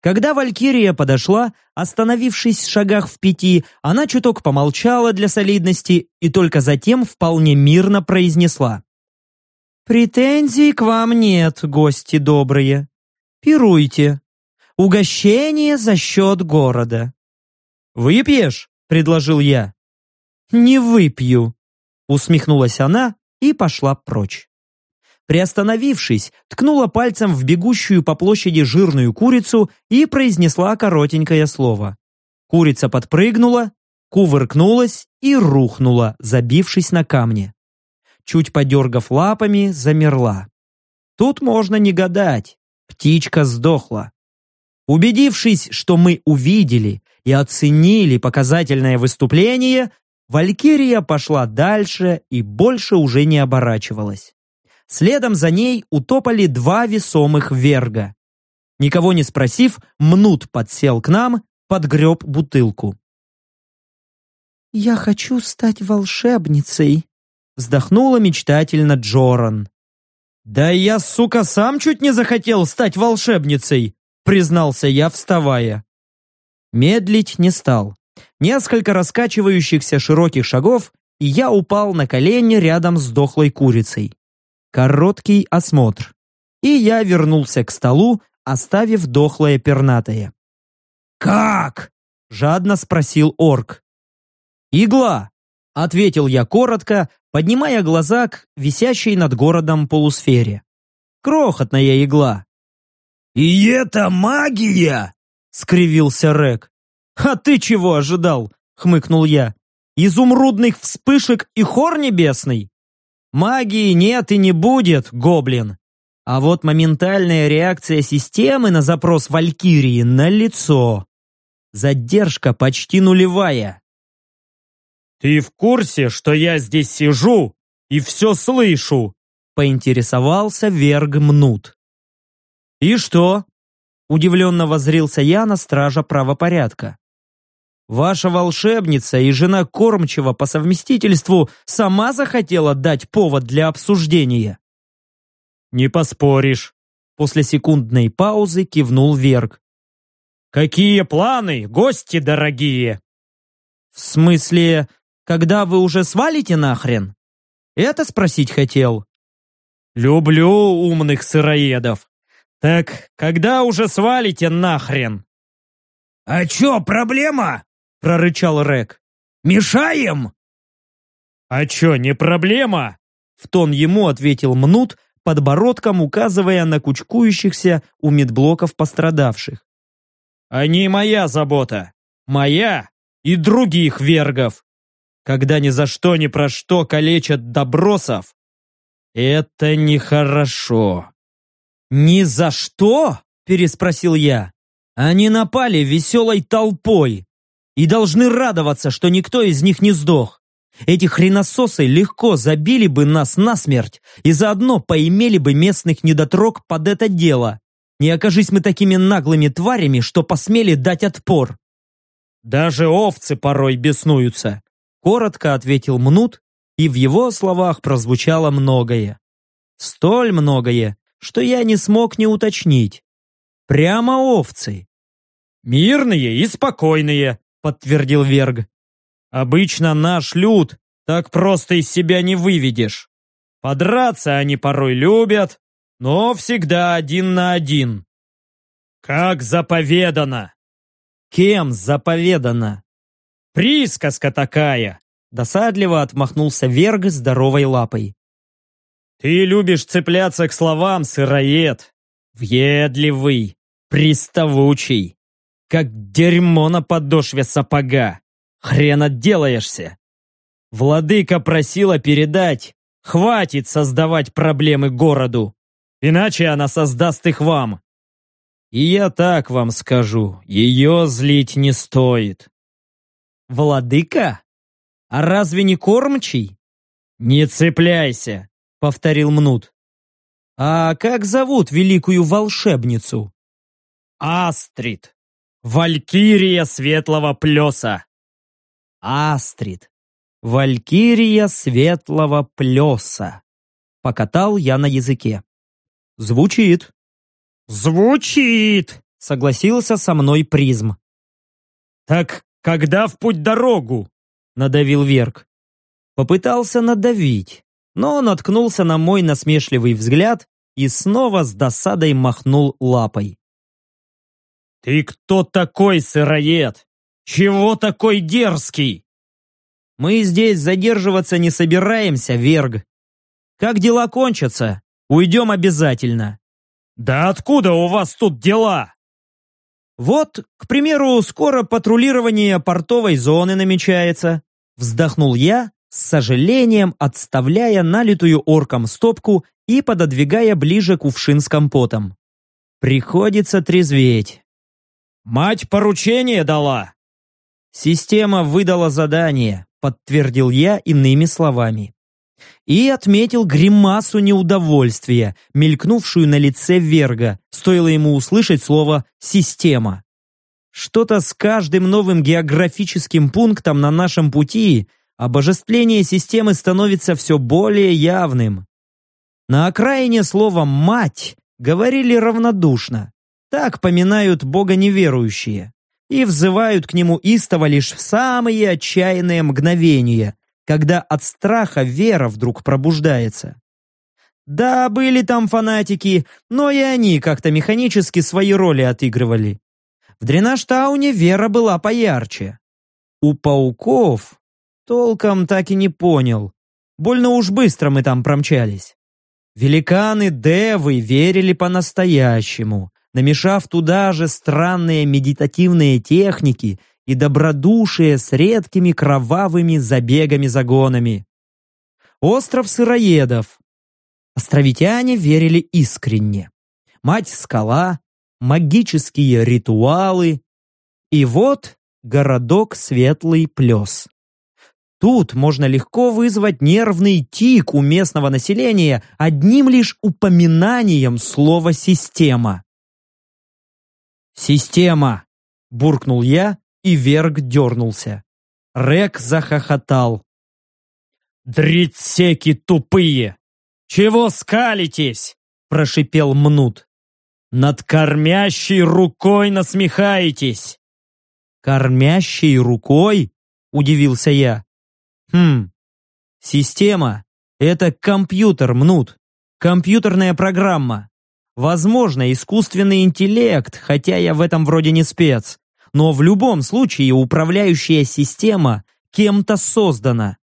Когда Валькирия подошла, остановившись в шагах в пяти, она чуток помолчала для солидности и только затем вполне мирно произнесла. «Претензий к вам нет, гости добрые. Пируйте. Угощение за счет города». «Выпьешь?» — предложил я. «Не выпью», — усмехнулась она и пошла прочь. Приостановившись, ткнула пальцем в бегущую по площади жирную курицу и произнесла коротенькое слово. Курица подпрыгнула, кувыркнулась и рухнула, забившись на камне. Чуть подергав лапами, замерла. Тут можно не гадать. Птичка сдохла. Убедившись, что мы увидели и оценили показательное выступление, Валькирия пошла дальше и больше уже не оборачивалась. Следом за ней утопали два весомых верга. Никого не спросив, Мнут подсел к нам, подгреб бутылку. «Я хочу стать волшебницей», вздохнула мечтательно Джоран. «Да я, сука, сам чуть не захотел стать волшебницей», признался я, вставая. Медлить не стал. Несколько раскачивающихся широких шагов, и я упал на колени рядом с дохлой курицей. Короткий осмотр. И я вернулся к столу, оставив дохлое пернатое. «Как?» — жадно спросил орк. «Игла!» — ответил я коротко, поднимая глаза к висящей над городом полусфере. «Крохотная игла!» «И это магия!» — скривился Рек. «А ты чего ожидал?» — хмыкнул я. «Изумрудных вспышек и хор небесный?» Магии нет и не будет, гоблин. А вот моментальная реакция системы на запрос Валькирии налицо. Задержка почти нулевая. «Ты в курсе, что я здесь сижу и все слышу?» поинтересовался Верг Мнут. «И что?» удивленно возрился я на стража правопорядка. Ваша волшебница и жена кормчего по совместительству сама захотела дать повод для обсуждения. Не поспоришь. После секундной паузы кивнул Верг. Какие планы, гости дорогие? В смысле, когда вы уже свалите нахрен? Это спросить хотел. Люблю умных сыроедов. Так когда уже свалите нахрен? А чё, проблема? — прорычал Рек. «Мешаем?» «А чё, не проблема?» В тон ему ответил Мнут, подбородком указывая на кучкующихся у медблоков пострадавших. «Они моя забота. Моя и других вергов. Когда ни за что ни про что калечат добросов, это нехорошо». «Ни за что?» – переспросил я. «Они напали веселой толпой, и должны радоваться, что никто из них не сдох. Эти хренососы легко забили бы нас насмерть и заодно поимели бы местных недотрог под это дело. Не окажись мы такими наглыми тварями, что посмели дать отпор. Даже овцы порой беснуются, коротко ответил Мнут, и в его словах прозвучало многое. Столь многое, что я не смог не уточнить. Прямо овцы. Мирные и спокойные, подтвердил Верг. Обычно наш люд так просто из себя не выведешь. Подраться они порой любят, но всегда один на один. Как заповедано. Кем заповедано? Присказка такая. Досадливо отмахнулся Верг здоровой лапой. Ты любишь цепляться к словам, сыроед. Въедливый, приставучий как дерьмо на подошве сапога. Хрен отделаешься. Владыка просила передать, хватит создавать проблемы городу, иначе она создаст их вам. И я так вам скажу, ее злить не стоит. Владыка? А разве не кормчий? Не цепляйся, повторил Мнут. А как зовут великую волшебницу? Астрид. Валькирия светлого плеса. Астрид. Валькирия светлого плеса. Покатал я на языке. Звучит. Звучит, согласился со мной призм. Так когда в путь дорогу? Надавил Верк. Попытался надавить, но наткнулся на мой насмешливый взгляд и снова с досадой махнул лапой. «Ты кто такой, сыроед? Чего такой дерзкий?» «Мы здесь задерживаться не собираемся, Верг. Как дела кончатся, Уйдем обязательно. Да откуда у вас тут дела? Вот, к примеру, скоро патрулирование портовой зоны намечается. Вздохнул я, с сожалением отставляя налитую орком стопку и пододвигая ближе кувшин с компотом. Приходится трезветь. Мать поручение дала. Система выдала задание, подтвердил я иными словами. И отметил гримасу неудовольствия, мелькнувшую на лице Верга, стоило ему услышать слово «система». Что-то с каждым новым географическим пунктом на нашем пути обожествление системы становится все более явным. На окраине слова «мать» говорили равнодушно. Так поминают Бога неверующие и взывают к нему истово лишь в самые отчаянные мгновения, когда от страха вера вдруг пробуждается. Да, были там фанатики, но и они как-то механически свои роли отыгрывали. В Дренаштауне вера была поярче. У пауков толком так и не понял. Больно уж быстро мы там промчались. Великаны-девы верили по-настоящему, намешав туда же странные медитативные техники и добродушие с редкими кровавыми забегами-загонами. Остров сыроедов. Островитяне верили искренне. Мать-скала, магические ритуалы. И вот городок Светлый Плес. Тут можно легко вызвать нервный тик у местного населения одним лишь упоминанием слова «система». «Система!» – буркнул я, и Верг дернулся. Рек захохотал. «Дритсеки тупые! Чего скалитесь?» – прошипел Мнут. «Над кормящей рукой насмехаетесь!» «Кормящей рукой?» – удивился я. «Хм, система – это компьютер, Мнут, компьютерная программа. Возможно, искусственный интеллект, хотя я в этом вроде не спец. Но в любом случае управляющая система кем-то создана.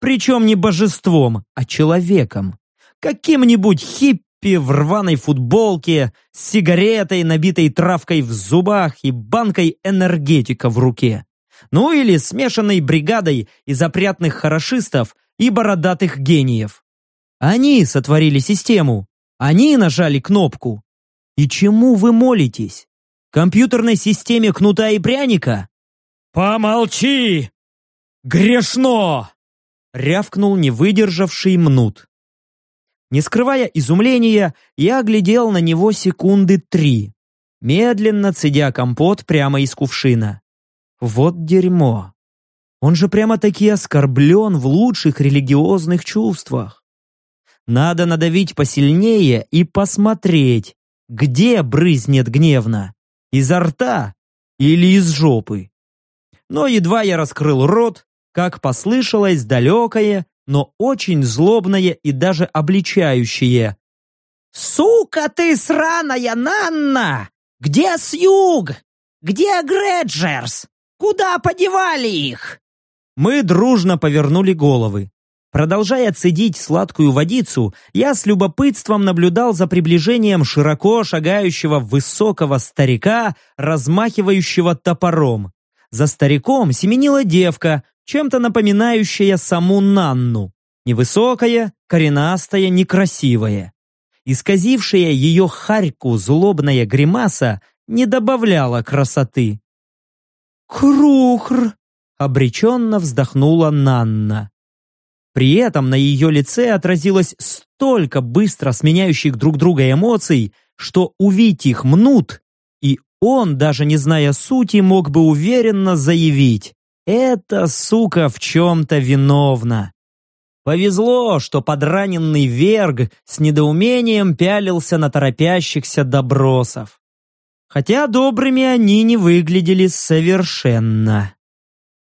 Причем не божеством, а человеком. Каким-нибудь хиппи в рваной футболке, с сигаретой, набитой травкой в зубах и банкой энергетика в руке. Ну или смешанной бригадой из опрятных хорошистов и бородатых гениев. Они сотворили систему, они нажали кнопку. И чему вы молитесь? Компьютерной системе кнута и пряника? «Помолчи! Грешно!» рявкнул не выдержавший мнут. Не скрывая изумления, я глядел на него секунды три, медленно цедя компот прямо из кувшина. Вот дерьмо. Он же прямо-таки оскорблен в лучших религиозных чувствах. Надо надавить посильнее и посмотреть, где брызнет гневно. Изо рта или из жопы. Но едва я раскрыл рот, как послышалось далекое, но очень злобное и даже обличающее. «Сука ты сраная, Нанна! Где Сьюг? Где Греджерс? Куда подевали их?» Мы дружно повернули головы. Продолжая цедить сладкую водицу, я с любопытством наблюдал за приближением широко шагающего высокого старика, размахивающего топором. За стариком семенила девка, чем-то напоминающая саму Нанну. Невысокая, коренастая, некрасивая. Исказившая ее харьку злобная гримаса не добавляла красоты. «Крухр!» — обреченно вздохнула Нанна. При этом на ее лице отразилось столько быстро сменяющих друг друга эмоций, что увидеть их мнут, и он, даже не зная сути, мог бы уверенно заявить «Эта сука в чем-то виновна». Повезло, что подраненный Верг с недоумением пялился на торопящихся добросов. Хотя добрыми они не выглядели совершенно.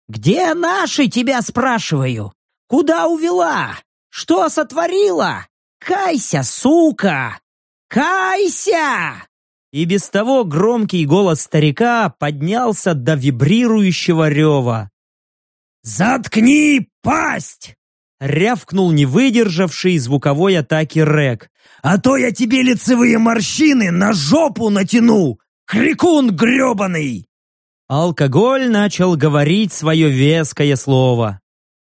«Где наши, тебя спрашиваю? Куда увела? Что сотворила? Кайся, сука! Кайся!» И без того громкий голос старика поднялся до вибрирующего рева. «Заткни пасть!» рявкнул не выдержавший звуковой атаки Рек. а то я тебе лицевые морщины на жопу натяну! Крикун гребаный!» Алкоголь начал говорить свое веское слово.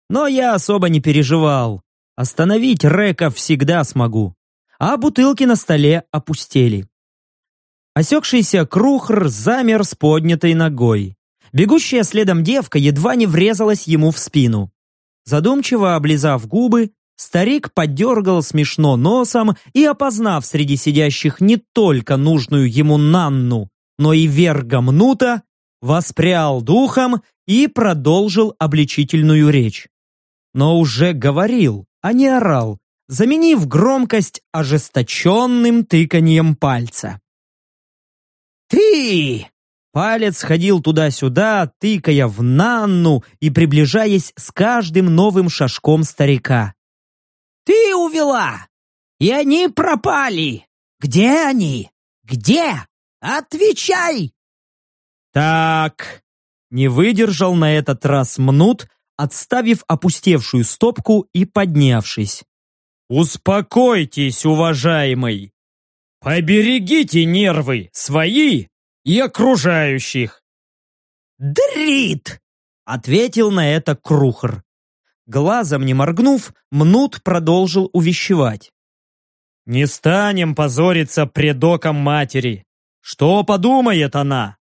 Но я особо не переживал. Остановить Река всегда смогу. А бутылки на столе опустели. Осекшийся Крухр замер с поднятой ногой. Бегущая следом девка едва не врезалась ему в спину. Задумчиво облизав губы, старик подергал смешно носом и, опознав среди сидящих не только нужную ему Нанну, но и Верга Мнута, воспрял духом и продолжил обличительную речь. Но уже говорил, а не орал, заменив громкость ожесточенным тыканьем пальца. «Ты!» Палец ходил туда-сюда, тыкая в Нанну и приближаясь с каждым новым шажком старика. «Ты увела! И они пропали! Где они? Где? Отвечай!» «Так...» Не выдержал на этот раз Мнут, отставив опустевшую стопку и поднявшись. «Успокойтесь, уважаемый! Поберегите нервы свои и окружающих!» «Дрит!» — ответил на это Крухр. Глазом не моргнув, Мнут продолжил увещевать. «Не станем позориться пред оком матери. Что подумает она?»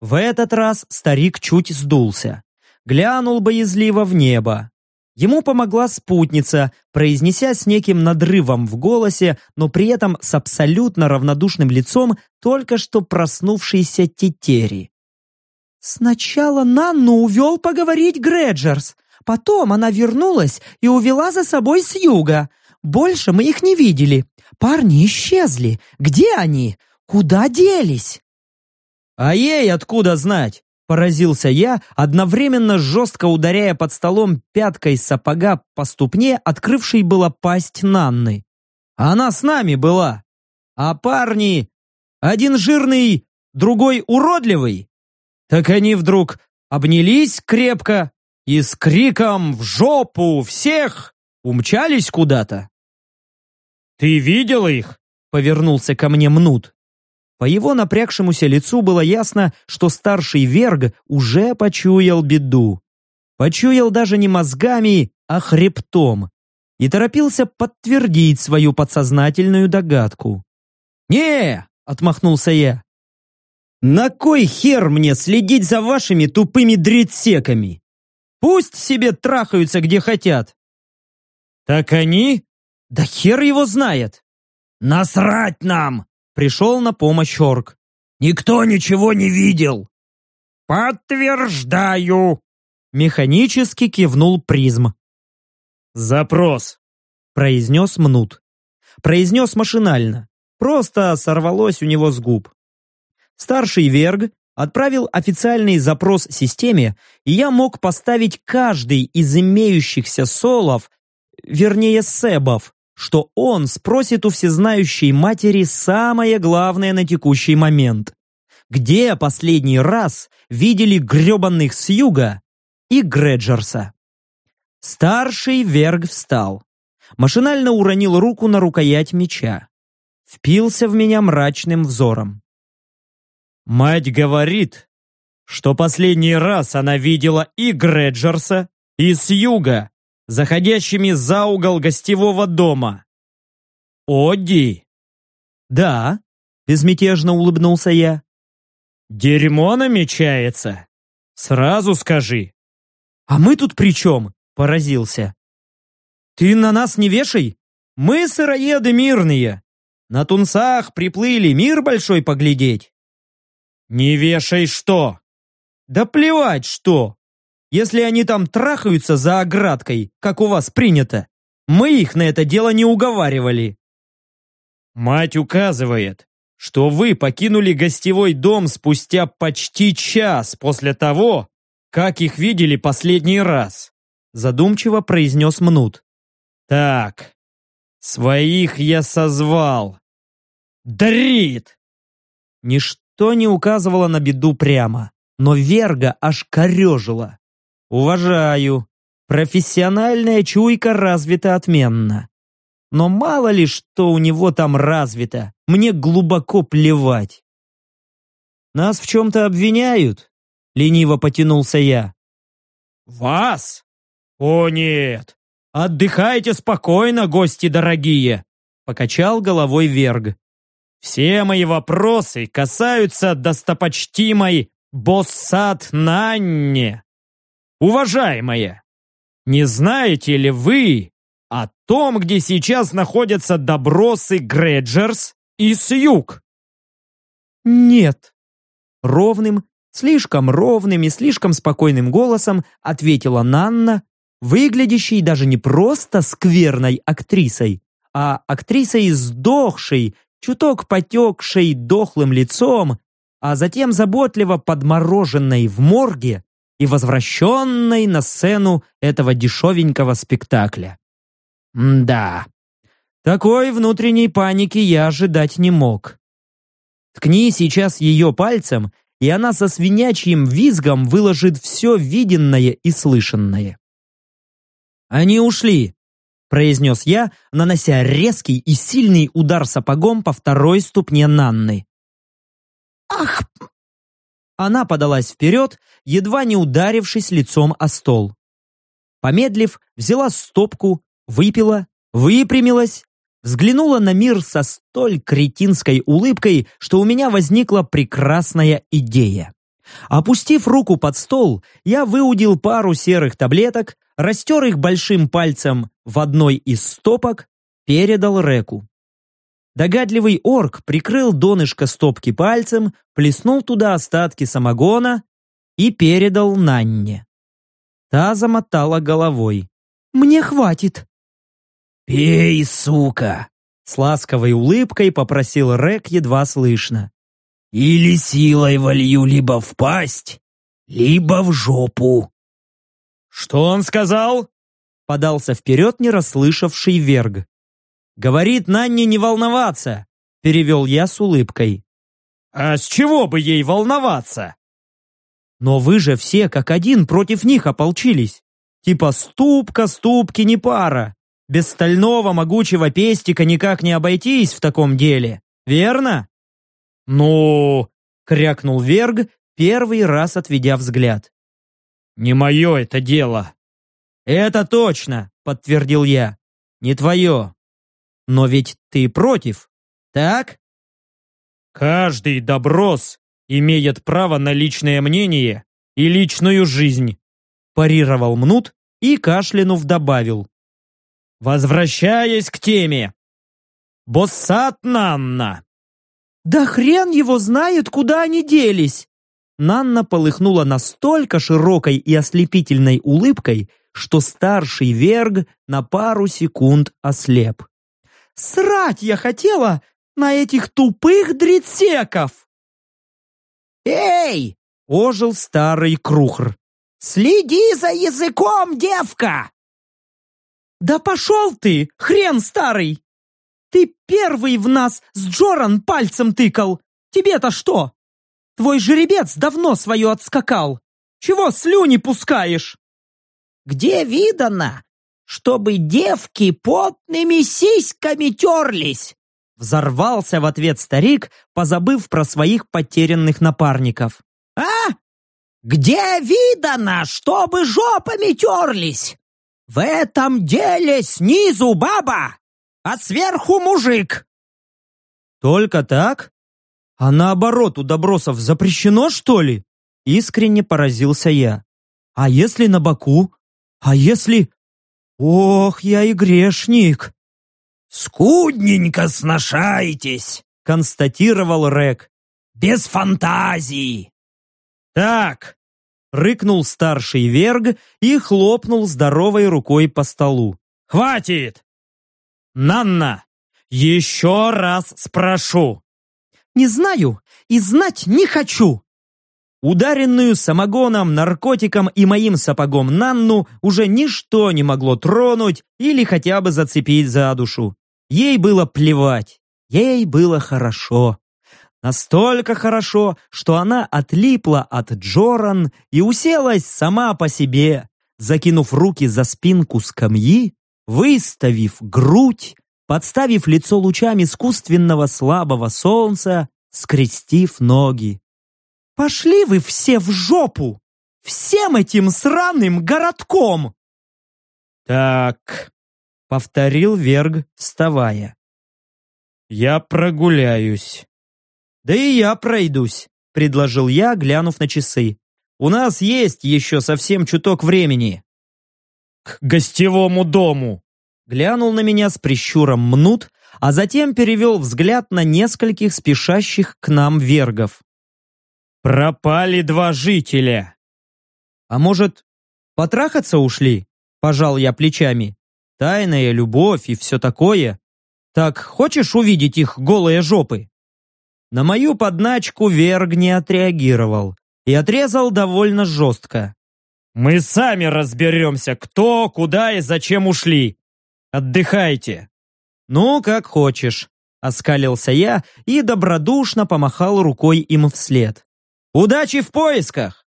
В этот раз старик чуть сдулся. Глянул боязливо в небо. Ему помогла спутница, произнеся с неким надрывом в голосе, но при этом с абсолютно равнодушным лицом только что проснувшейся тетери. «Сначала Нанну увел поговорить Греджерс, потом она вернулась и увела за собой с юга. Больше мы их не видели. Парни исчезли. Где они? Куда делись?» «А ей откуда знать?» Поразился я, одновременно жестко ударяя под столом пяткой сапога по ступне, открывшей была пасть Нанны. Она с нами была. А парни... Один жирный, другой уродливый. Так они вдруг обнялись крепко и с криком «В жопу! Всех!» умчались куда-то. «Ты видела их?» — повернулся ко мне Мнут. По его напрягшемуся лицу было ясно, что старший Верг уже почуял беду. Почуял даже не мозгами, а хребтом. И торопился подтвердить свою подсознательную догадку. «Не!» — отмахнулся я. «На кой хер мне следить за вашими тупыми дредсеками? Пусть себе трахаются где хотят». «Так они?» «Да хер его знает!» «Насрать нам!» Пришел на помощь Орк. «Никто ничего не видел!» «Подтверждаю!» Механически кивнул призм. «Запрос!» Произнес Мнут. Произнес машинально. Просто сорвалось у него с губ. Старший Верг отправил официальный запрос системе, и я мог поставить каждый из имеющихся солов, вернее себов, что он спросит у всезнающей матери самое главное на текущий момент. Где последний раз видели гребанных с юга и Греджерса? Старший Верг встал. Машинально уронил руку на рукоять меча. Впился в меня мрачным взором. «Мать говорит, что последний раз она видела и Греджерса, и с юга, заходящими за угол гостевого дома. «Одди!» «Да», — безмятежно улыбнулся я. «Дерьмо намечается? Сразу скажи». «А мы тут при чем?» — поразился. «Ты на нас не вешай! Мы сыроеды мирные! На тунцах приплыли мир большой поглядеть!» «Не вешай что?» «Да плевать что! Если они там трахаются за оградкой, как у вас принято, мы их на это дело не уговаривали. Мать указывает, что вы покинули гостевой дом спустя почти час после того, как их видели последний раз, задумчиво произнес Мнут. Так, своих я созвал. Дрит! Ничто не указывало на беду прямо, но Верга аж корежила. Уважаю. Профессиональная чуйка развита отменно. но мало ли что у него там развито, мне глубоко плевать. «Нас в чем-то обвиняют?» — лениво потянулся я. «Вас? О нет! Отдыхайте спокойно, гости дорогие!» — покачал головой Верг. «Все мои вопросы касаются достопочтимой Боссат Нанне. Уважаемая, не знаете ли вы о том, где сейчас находятся добросы Греджерс и Сьюг?» «Нет», ровным, слишком ровным и слишком спокойным голосом ответила Нанна, выглядящей даже не просто скверной актрисой, а актрисой сдохшей, чуток потекшей дохлым лицом, а затем заботливо подмороженной в морге и возвращенной на сцену этого дешевенького спектакля. М да, такой внутренней паники я ожидать не мог. Ткни сейчас ее пальцем, и она со свинячьим визгом выложит все виденное и слышанное. «Они ушли», — произнес я, нанося резкий и сильный удар сапогом по второй ступне Нанны. «Ах!» Она подалась вперед, едва не ударившись лицом о стол. Помедлив, взяла стопку, выпила, выпрямилась взглянула на мир со столь кретинской улыбкой, что у меня возникла прекрасная идея. Опустив руку под стол, я выудил пару серых таблеток, растер их большим пальцем в одной из стопок, передал Реку. Догадливый орк прикрыл донышко стопки пальцем, плеснул туда остатки самогона и передал Нанне. Та замотала головой. «Мне хватит». «Пей, сука!» С ласковой улыбкой попросил Рек едва слышно. «Или силой волью либо в пасть, либо в жопу». «Что он сказал?» Подался вперед не расслышавший Верг. «Говорит Нанне не волноваться», перевел я с улыбкой. «А с чего бы ей волноваться?» «Но вы же все как один против них ополчились. Типа ступка ступки не пара. Без стального могучего пестика никак не обойтись в таком деле, верно? Ну, крякнул Верг, первый раз отведя взгляд. Не мое это дело. Это точно, подтвердил я. Не твое. Но ведь ты против, так? Каждый доброс имеет право на личное мнение и личную жизнь, парировал Мнут и кашлянув добавил. Возвращаясь к теме. Боссат Нанна. Да хрен его знает, куда они делись. Нанна полыхнула настолько широкой и ослепительной улыбкой, что старший Верг на пару секунд ослеп. «Срать я хотела на этих тупых дритсеков!» «Эй!» — ожил старый Крухр. «Следи за языком, девка!» «Да пошел ты, хрен старый! Ты первый в нас с Джоран пальцем тыкал! Тебе-то что? Твой жеребец давно свое отскакал! Чего слюни пускаешь?» «Где видано, чтобы девки потными сиськами терлись?» Взорвался в ответ старик, позабыв про своих потерянных напарников. «А? Где видано, чтобы жопами терлись? В этом деле снизу баба, а сверху мужик. Только так? А наоборот, у добросов запрещено, что ли? Искренне поразился я. А если на боку? А если... Ох, я и грешник. «Скудненько сношаетесь», — констатировал Рек. «Без фантазии». «Так, Рыкнул старший Верг и хлопнул здоровой рукой по столу. «Хватит! Нанна, еще раз спрошу!» «Не знаю и знать не хочу!» Ударенную самогоном, наркотиком и моим сапогом Нанну уже ничто не могло тронуть или хотя бы зацепить за душу. Ей было плевать. Ей было хорошо. Настолько хорошо, что она отлипла от Джоран и уселась сама по себе, закинув руки за спинку скамьи, выставив грудь подставив лицо лучам искусственного слабого солнца, скрестив ноги. «Пошли вы все в жопу! Всем этим сраным городком!» «Так», — повторил Верг, вставая. «Я прогуляюсь». «Да и я пройдусь», — предложил я, глянув на часы. «У нас есть еще совсем чуток времени». «К гостевому дому», — глянул на меня с прищуром мнут, а затем перевел взгляд на нескольких спешащих к нам вергов. «Пропали два жителя». «А может, потрахаться ушли?» — пожал я плечами. «Тайная любовь и все такое. Так хочешь увидеть их голые жопы?» На мою подначку Верг не отреагировал и отрезал довольно жестко. «Мы сами разберемся, кто, куда и зачем ушли. Отдыхайте». «Ну, как хочешь», — оскалился я и добродушно помахал рукой им вслед. «Удачи в поисках!»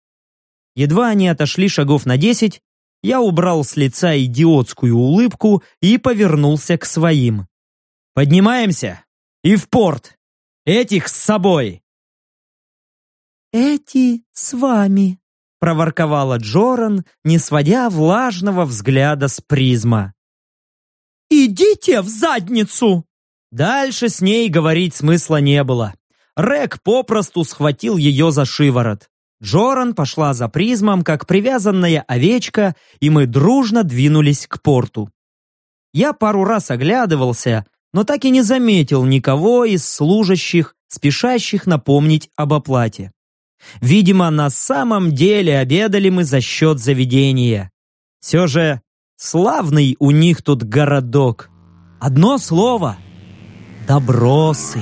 Едва они отошли шагов на десять, я убрал с лица идиотскую улыбку и повернулся к своим. «Поднимаемся! И в порт! Этих с собой!» «Эти с вами», — проворковала Джоран, не сводя влажного взгляда с призма. «Идите в задницу!» Дальше с ней говорить смысла не было. Рек попросту схватил ее за шиворот. Джоран пошла за призмом, как привязанная овечка, и мы дружно двинулись к порту. Я пару раз оглядывался, но так и не заметил никого из служащих, спешащих напомнить об оплате. Видимо, на самом деле обедали мы за счет заведения. Все же славный у них тут городок. Одно слово — добросы.